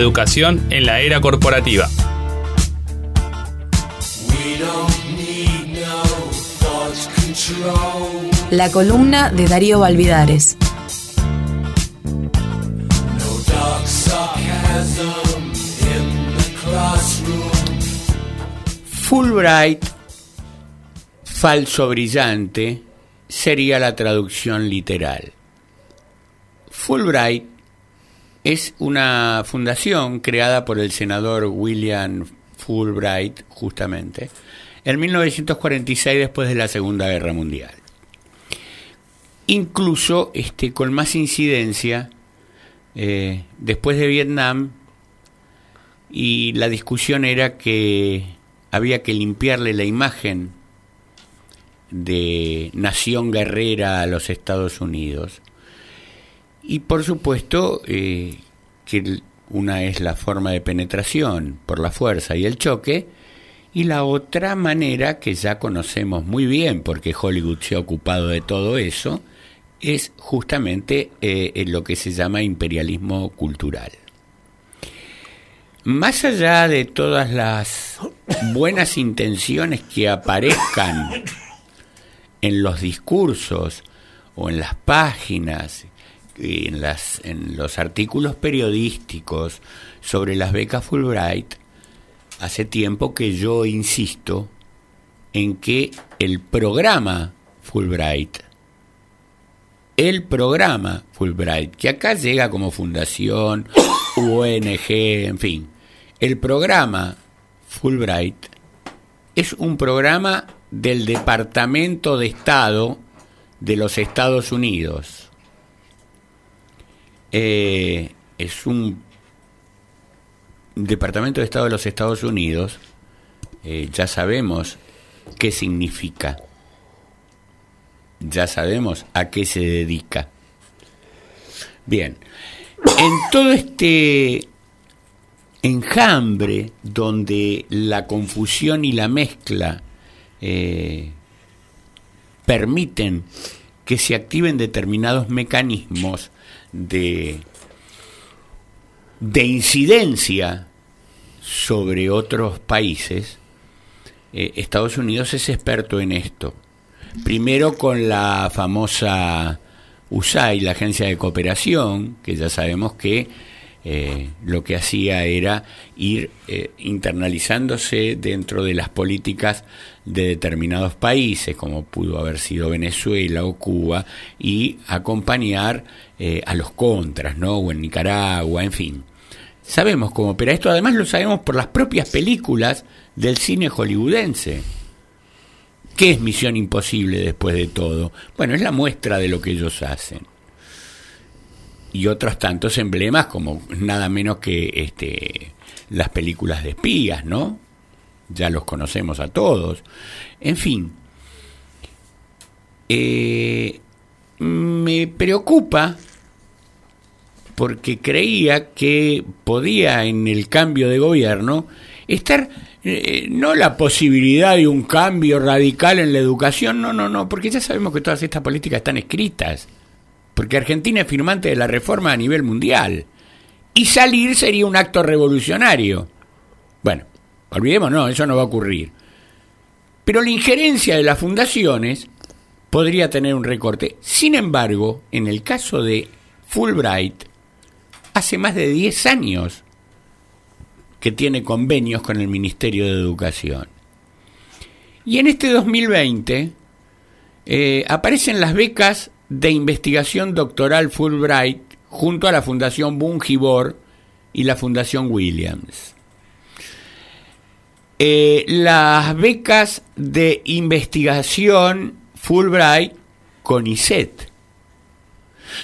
Educación en la era corporativa. La columna de Darío Valvidares. Fulbright, falso brillante, sería la traducción literal. Fulbright es una fundación creada por el senador William Fulbright, justamente, en 1946 después de la Segunda Guerra Mundial. Incluso este, con más incidencia eh, después de Vietnam y la discusión era que había que limpiarle la imagen de nación guerrera a los Estados Unidos. Y por supuesto eh, que una es la forma de penetración por la fuerza y el choque, y la otra manera que ya conocemos muy bien, porque Hollywood se ha ocupado de todo eso, es justamente eh, en lo que se llama imperialismo cultural. Más allá de todas las buenas intenciones que aparezcan en los discursos o en las páginas, en, las, en los artículos periodísticos sobre las becas Fulbright, hace tiempo que yo insisto en que el programa Fulbright, el programa Fulbright, que acá llega como fundación, ONG, en fin, el programa Fulbright es un programa del Departamento de Estado de los Estados Unidos. Eh, es un Departamento de Estado de los Estados Unidos, eh, ya sabemos qué significa, ya sabemos a qué se dedica. Bien, en todo este enjambre donde la confusión y la mezcla eh, permiten que se activen determinados mecanismos de, de incidencia sobre otros países, eh, Estados Unidos es experto en esto. Primero con la famosa USAID, la Agencia de Cooperación, que ya sabemos que eh, lo que hacía era ir eh, internalizándose dentro de las políticas de determinados países, como pudo haber sido Venezuela o Cuba, y acompañar eh, a los contras, ¿no? O en Nicaragua, en fin. Sabemos cómo, pero esto además lo sabemos por las propias películas del cine hollywoodense. ¿Qué es Misión Imposible después de todo? Bueno, es la muestra de lo que ellos hacen. Y otros tantos emblemas como nada menos que este, las películas de espías, ¿no? Ya los conocemos a todos. En fin, eh, me preocupa porque creía que podía en el cambio de gobierno estar eh, no la posibilidad de un cambio radical en la educación, no, no, no, porque ya sabemos que todas estas políticas están escritas, porque Argentina es firmante de la reforma a nivel mundial, y salir sería un acto revolucionario. Bueno, olvidemos, no, eso no va a ocurrir. Pero la injerencia de las fundaciones podría tener un recorte. Sin embargo, en el caso de Fulbright, hace más de 10 años que tiene convenios con el Ministerio de Educación. Y en este 2020 eh, aparecen las becas de investigación doctoral Fulbright junto a la Fundación Bungibor y la Fundación Williams. Eh, las becas de investigación Fulbright con ISET.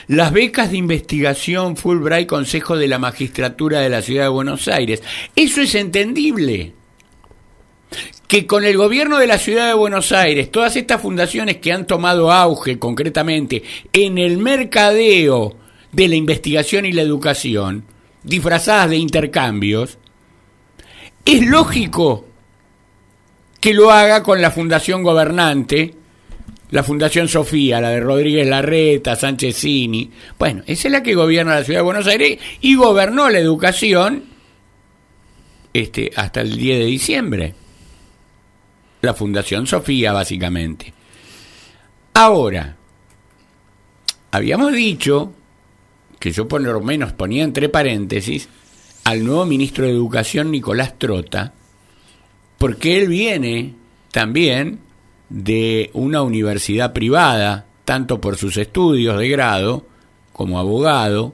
Las becas de investigación Fulbright Consejo de la Magistratura de la Ciudad de Buenos Aires. Eso es entendible. Que con el gobierno de la Ciudad de Buenos Aires, todas estas fundaciones que han tomado auge concretamente en el mercadeo de la investigación y la educación, disfrazadas de intercambios, es lógico que lo haga con la fundación gobernante La Fundación Sofía, la de Rodríguez Larreta, Sánchez Cini. Bueno, esa es la que gobierna la ciudad de Buenos Aires y gobernó la educación este, hasta el 10 de diciembre. La Fundación Sofía, básicamente. Ahora, habíamos dicho que yo por lo menos ponía entre paréntesis al nuevo ministro de Educación, Nicolás Trota, porque él viene también de una universidad privada, tanto por sus estudios de grado como abogado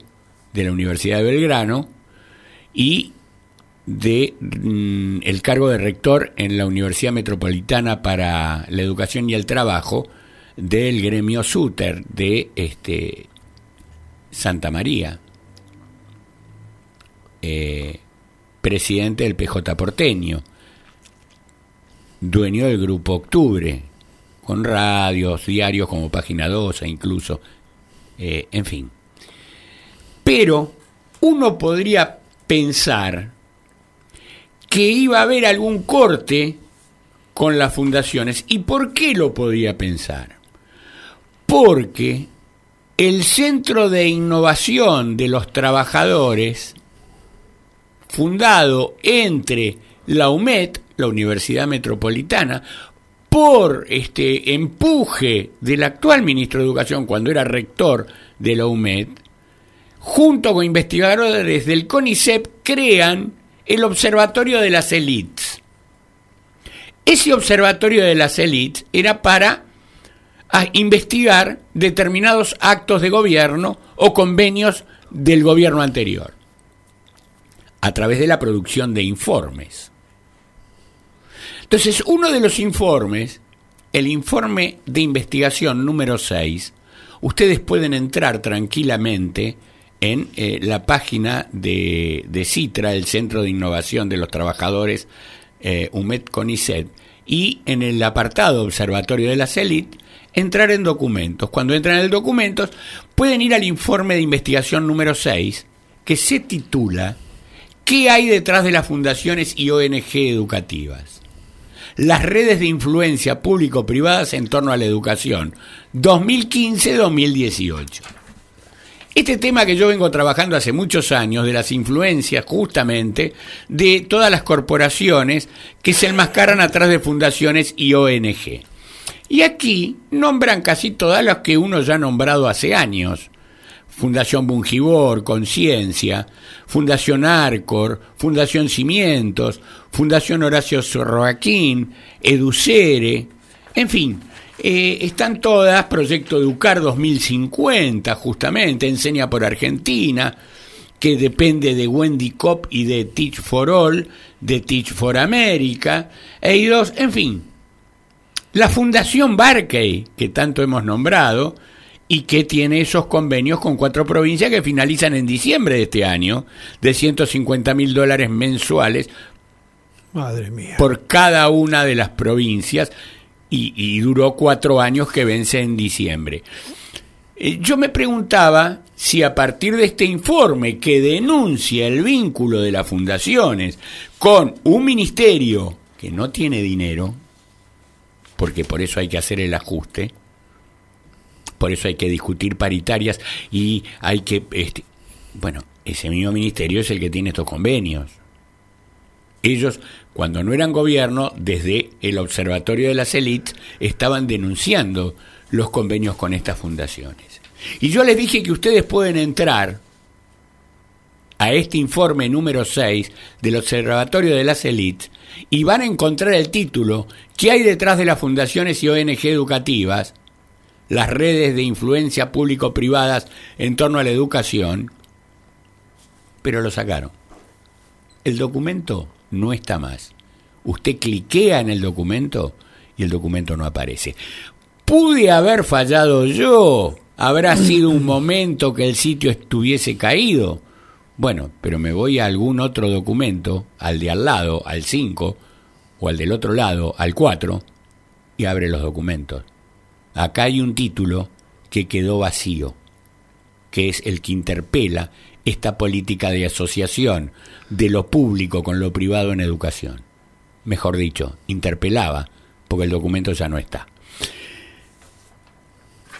de la Universidad de Belgrano y de mm, el cargo de rector en la Universidad Metropolitana para la Educación y el Trabajo del gremio Suter de este Santa María, eh, presidente del PJ porteño, dueño del grupo Octubre, con radios, diarios como Página 12 incluso, eh, en fin. Pero uno podría pensar que iba a haber algún corte con las fundaciones. ¿Y por qué lo podía pensar? Porque el Centro de Innovación de los Trabajadores, fundado entre la UMED, la Universidad Metropolitana, por este empuje del actual ministro de Educación cuando era rector de la UMED, junto con investigadores del CONICET, crean el Observatorio de las Elites. Ese Observatorio de las Elites era para a investigar determinados actos de gobierno o convenios del gobierno anterior, a través de la producción de informes. Entonces, uno de los informes, el informe de investigación número 6, ustedes pueden entrar tranquilamente en eh, la página de, CITRA, el Centro de Innovación de los Trabajadores eh, UMED CONICET, y en el apartado Observatorio de las Élites, entrar en documentos. Cuando entran en el documentos, pueden ir al informe de investigación número 6, que se titula ¿Qué hay detrás de las fundaciones y ONG educativas? Las redes de influencia público-privadas en torno a la educación, 2015-2018. Este tema que yo vengo trabajando hace muchos años, de las influencias justamente de todas las corporaciones que se enmascaran atrás de fundaciones y ONG. Y aquí nombran casi todas las que uno ya ha nombrado hace años. Fundación Bungibor, Conciencia, Fundación Arcor, Fundación Cimientos, Fundación Horacio Sorroaquín, Educere, en fin, eh, están todas, Proyecto Educar 2050, justamente, Enseña por Argentina, que depende de Wendy Cop y de Teach for All, de Teach for America, e dos, en fin, la Fundación Barkey, que tanto hemos nombrado, y que tiene esos convenios con cuatro provincias que finalizan en diciembre de este año, de 150 mil dólares mensuales Madre mía. por cada una de las provincias, y, duró cuatro años que vence en diciembre. Eh, Yo me preguntaba si a partir de este informe que denuncia el vínculo de las fundaciones con un ministerio que no tiene dinero, porque por eso hay que hacer el ajuste, por eso hay que discutir paritarias y hay que, este, bueno, ese mismo ministerio es el que tiene estos convenios. Ellos, cuando no eran gobierno, desde el Observatorio de las Élites, estaban denunciando los convenios con estas fundaciones. Y yo les dije que ustedes pueden entrar a este informe número 6 del Observatorio de las Élites y van a encontrar el título ¿Qué hay detrás de las fundaciones y ONG educativas? Las redes de influencia público-privadas en torno a la educación. Pero lo sacaron. El documento no está más. Usted cliquea en el documento y el documento no aparece. ¿Pude haber fallado yo? ¿Habrá sido un momento que el sitio estuviese caído? Bueno, pero me voy a algún otro documento, al de al lado, al 5, o al del otro lado, al 4, y abre los documentos. Acá hay un título que quedó vacío, que es el que interpela esta política de asociación de lo público con lo privado en educación. Mejor dicho, interpelaba, porque el documento ya no está.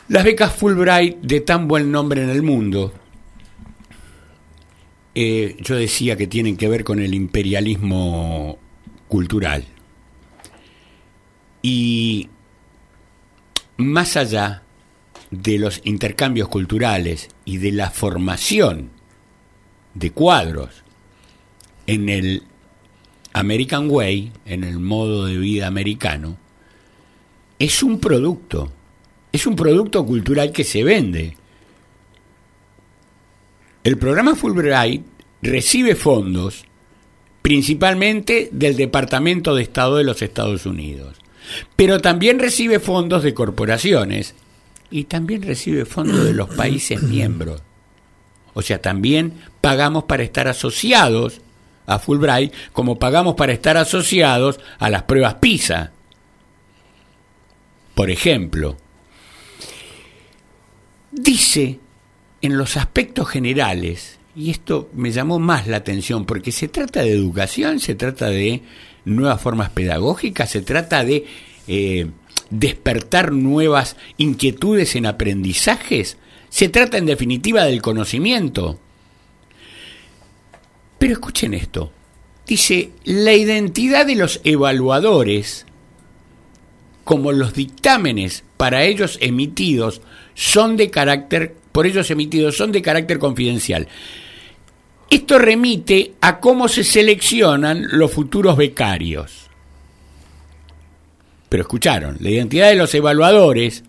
Las becas Fulbright de tan buen nombre en el mundo, eh, yo decía que tienen que ver con el imperialismo cultural. Y más allá de los intercambios culturales y de la formación de cuadros en el American Way, en el modo de vida americano, es un producto, es un producto cultural que se vende. El programa Fulbright recibe fondos principalmente del Departamento de Estado de los Estados Unidos, pero también recibe fondos de corporaciones y también recibe fondos de los países miembros. O sea, también pagamos para estar asociados a Fulbright como pagamos para estar asociados a las pruebas PISA. Por ejemplo, dice en los aspectos generales, y esto me llamó más la atención porque se trata de educación, se trata de nuevas formas pedagógicas, se trata de eh, despertar nuevas inquietudes en aprendizajes, se trata en definitiva del conocimiento. Pero escuchen esto, dice, la identidad de los evaluadores, como los dictámenes para ellos emitidos, son de carácter, por ellos emitidos, son de carácter confidencial. Esto remite a cómo se seleccionan los futuros becarios. Pero escucharon, la identidad de los evaluadores,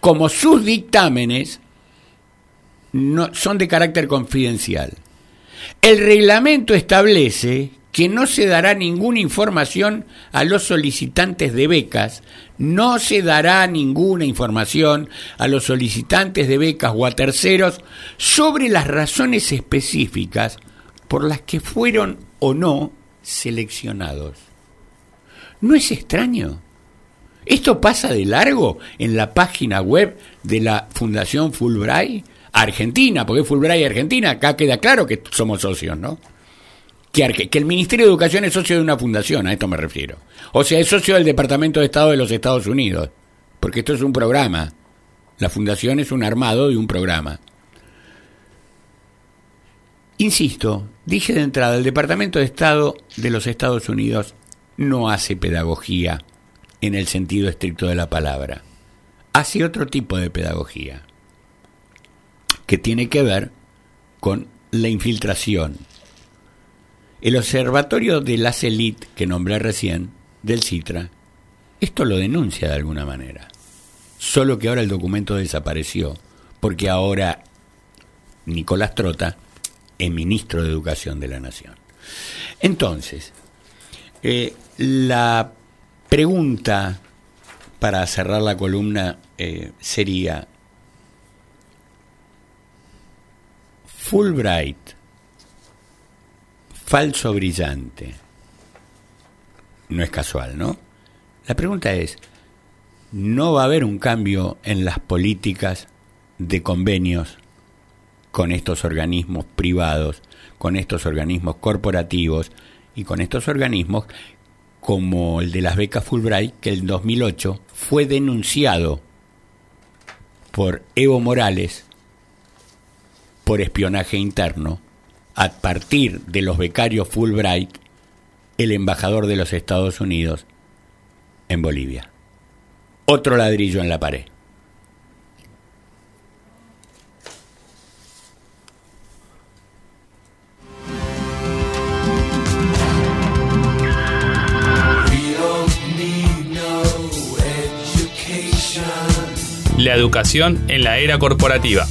como sus dictámenes, no, son de carácter confidencial. El reglamento establece que no se dará ninguna información a los solicitantes de becas, no se dará ninguna información a los solicitantes de becas o a terceros sobre las razones específicas por las que fueron o no seleccionados. ¿No es extraño? Esto pasa de largo en la página web de la Fundación Fulbright Argentina, porque Fulbright Argentina, acá queda claro que somos socios, ¿no? Que, que, el Ministerio de Educación es socio de una fundación, a esto me refiero. O sea, es socio del Departamento de Estado de los Estados Unidos, porque esto es un programa. La fundación es un armado de un programa. Insisto, dije de entrada, el Departamento de Estado de los Estados Unidos no hace pedagogía en el sentido estricto de la palabra. Hace otro tipo de pedagogía, que tiene que ver con la infiltración. El observatorio de las élites que nombré recién, del CITRA, esto lo denuncia de alguna manera. Solo que ahora el documento desapareció, porque ahora Nicolás Trota es ministro de Educación de la Nación. Entonces, eh, la pregunta para cerrar la columna eh, sería, Fulbright, falso brillante, no es casual, ¿no? La pregunta es, ¿no va a haber un cambio en las políticas de convenios con estos organismos privados, con estos organismos corporativos y con estos organismos como el de las becas Fulbright, que en 2008 fue denunciado por Evo Morales por espionaje interno, a partir de los becarios Fulbright, el embajador de los Estados Unidos en Bolivia. Otro ladrillo en la pared. La educación en la era corporativa.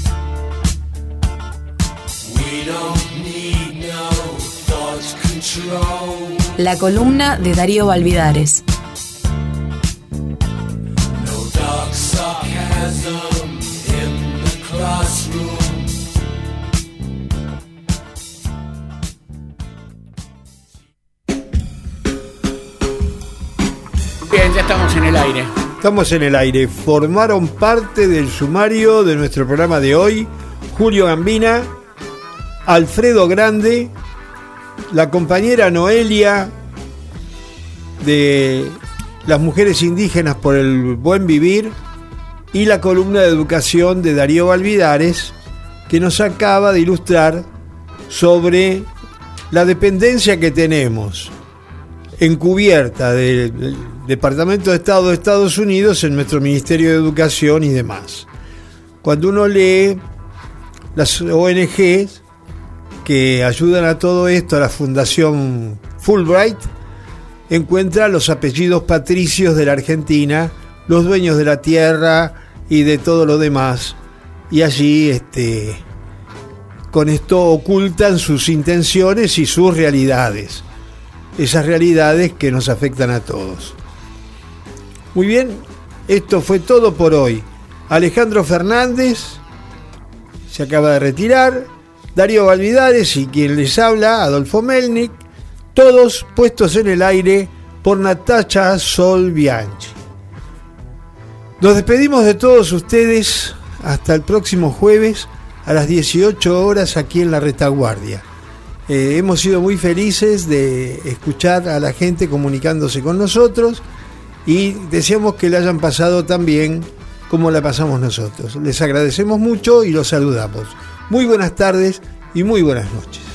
La columna de Darío Valvidares. Bien, ya estamos en el aire. Estamos en el aire. Formaron parte del sumario de nuestro programa de hoy Julio Gambina, Alfredo Grande, la compañera Noelia de las mujeres indígenas por el buen vivir y la columna de educación de Darío Valvidares, que nos acaba de ilustrar sobre la dependencia que tenemos encubierta del, Departamento de Estado de Estados Unidos en nuestro Ministerio de Educación y demás. Cuando uno lee las ONGs que ayudan a todo esto, a la Fundación Fulbright, encuentra los apellidos patricios de la Argentina, los dueños de la tierra y de todo lo demás, y allí este, con esto ocultan sus intenciones y sus realidades, esas realidades que nos afectan a todos. Muy bien, esto fue todo por hoy. Alejandro Fernández se acaba de retirar, Darío Valvidares y quien les habla, Adolfo Melnik, todos puestos en el aire por Natacha Sol Bianchi. Nos despedimos de todos ustedes hasta el próximo jueves a las 18 horas aquí en la retaguardia. Eh, hemos sido muy felices de escuchar a la gente comunicándose con nosotros y deseamos que la hayan pasado tan bien como la pasamos nosotros. Les agradecemos mucho y los saludamos. Muy buenas tardes y muy buenas noches.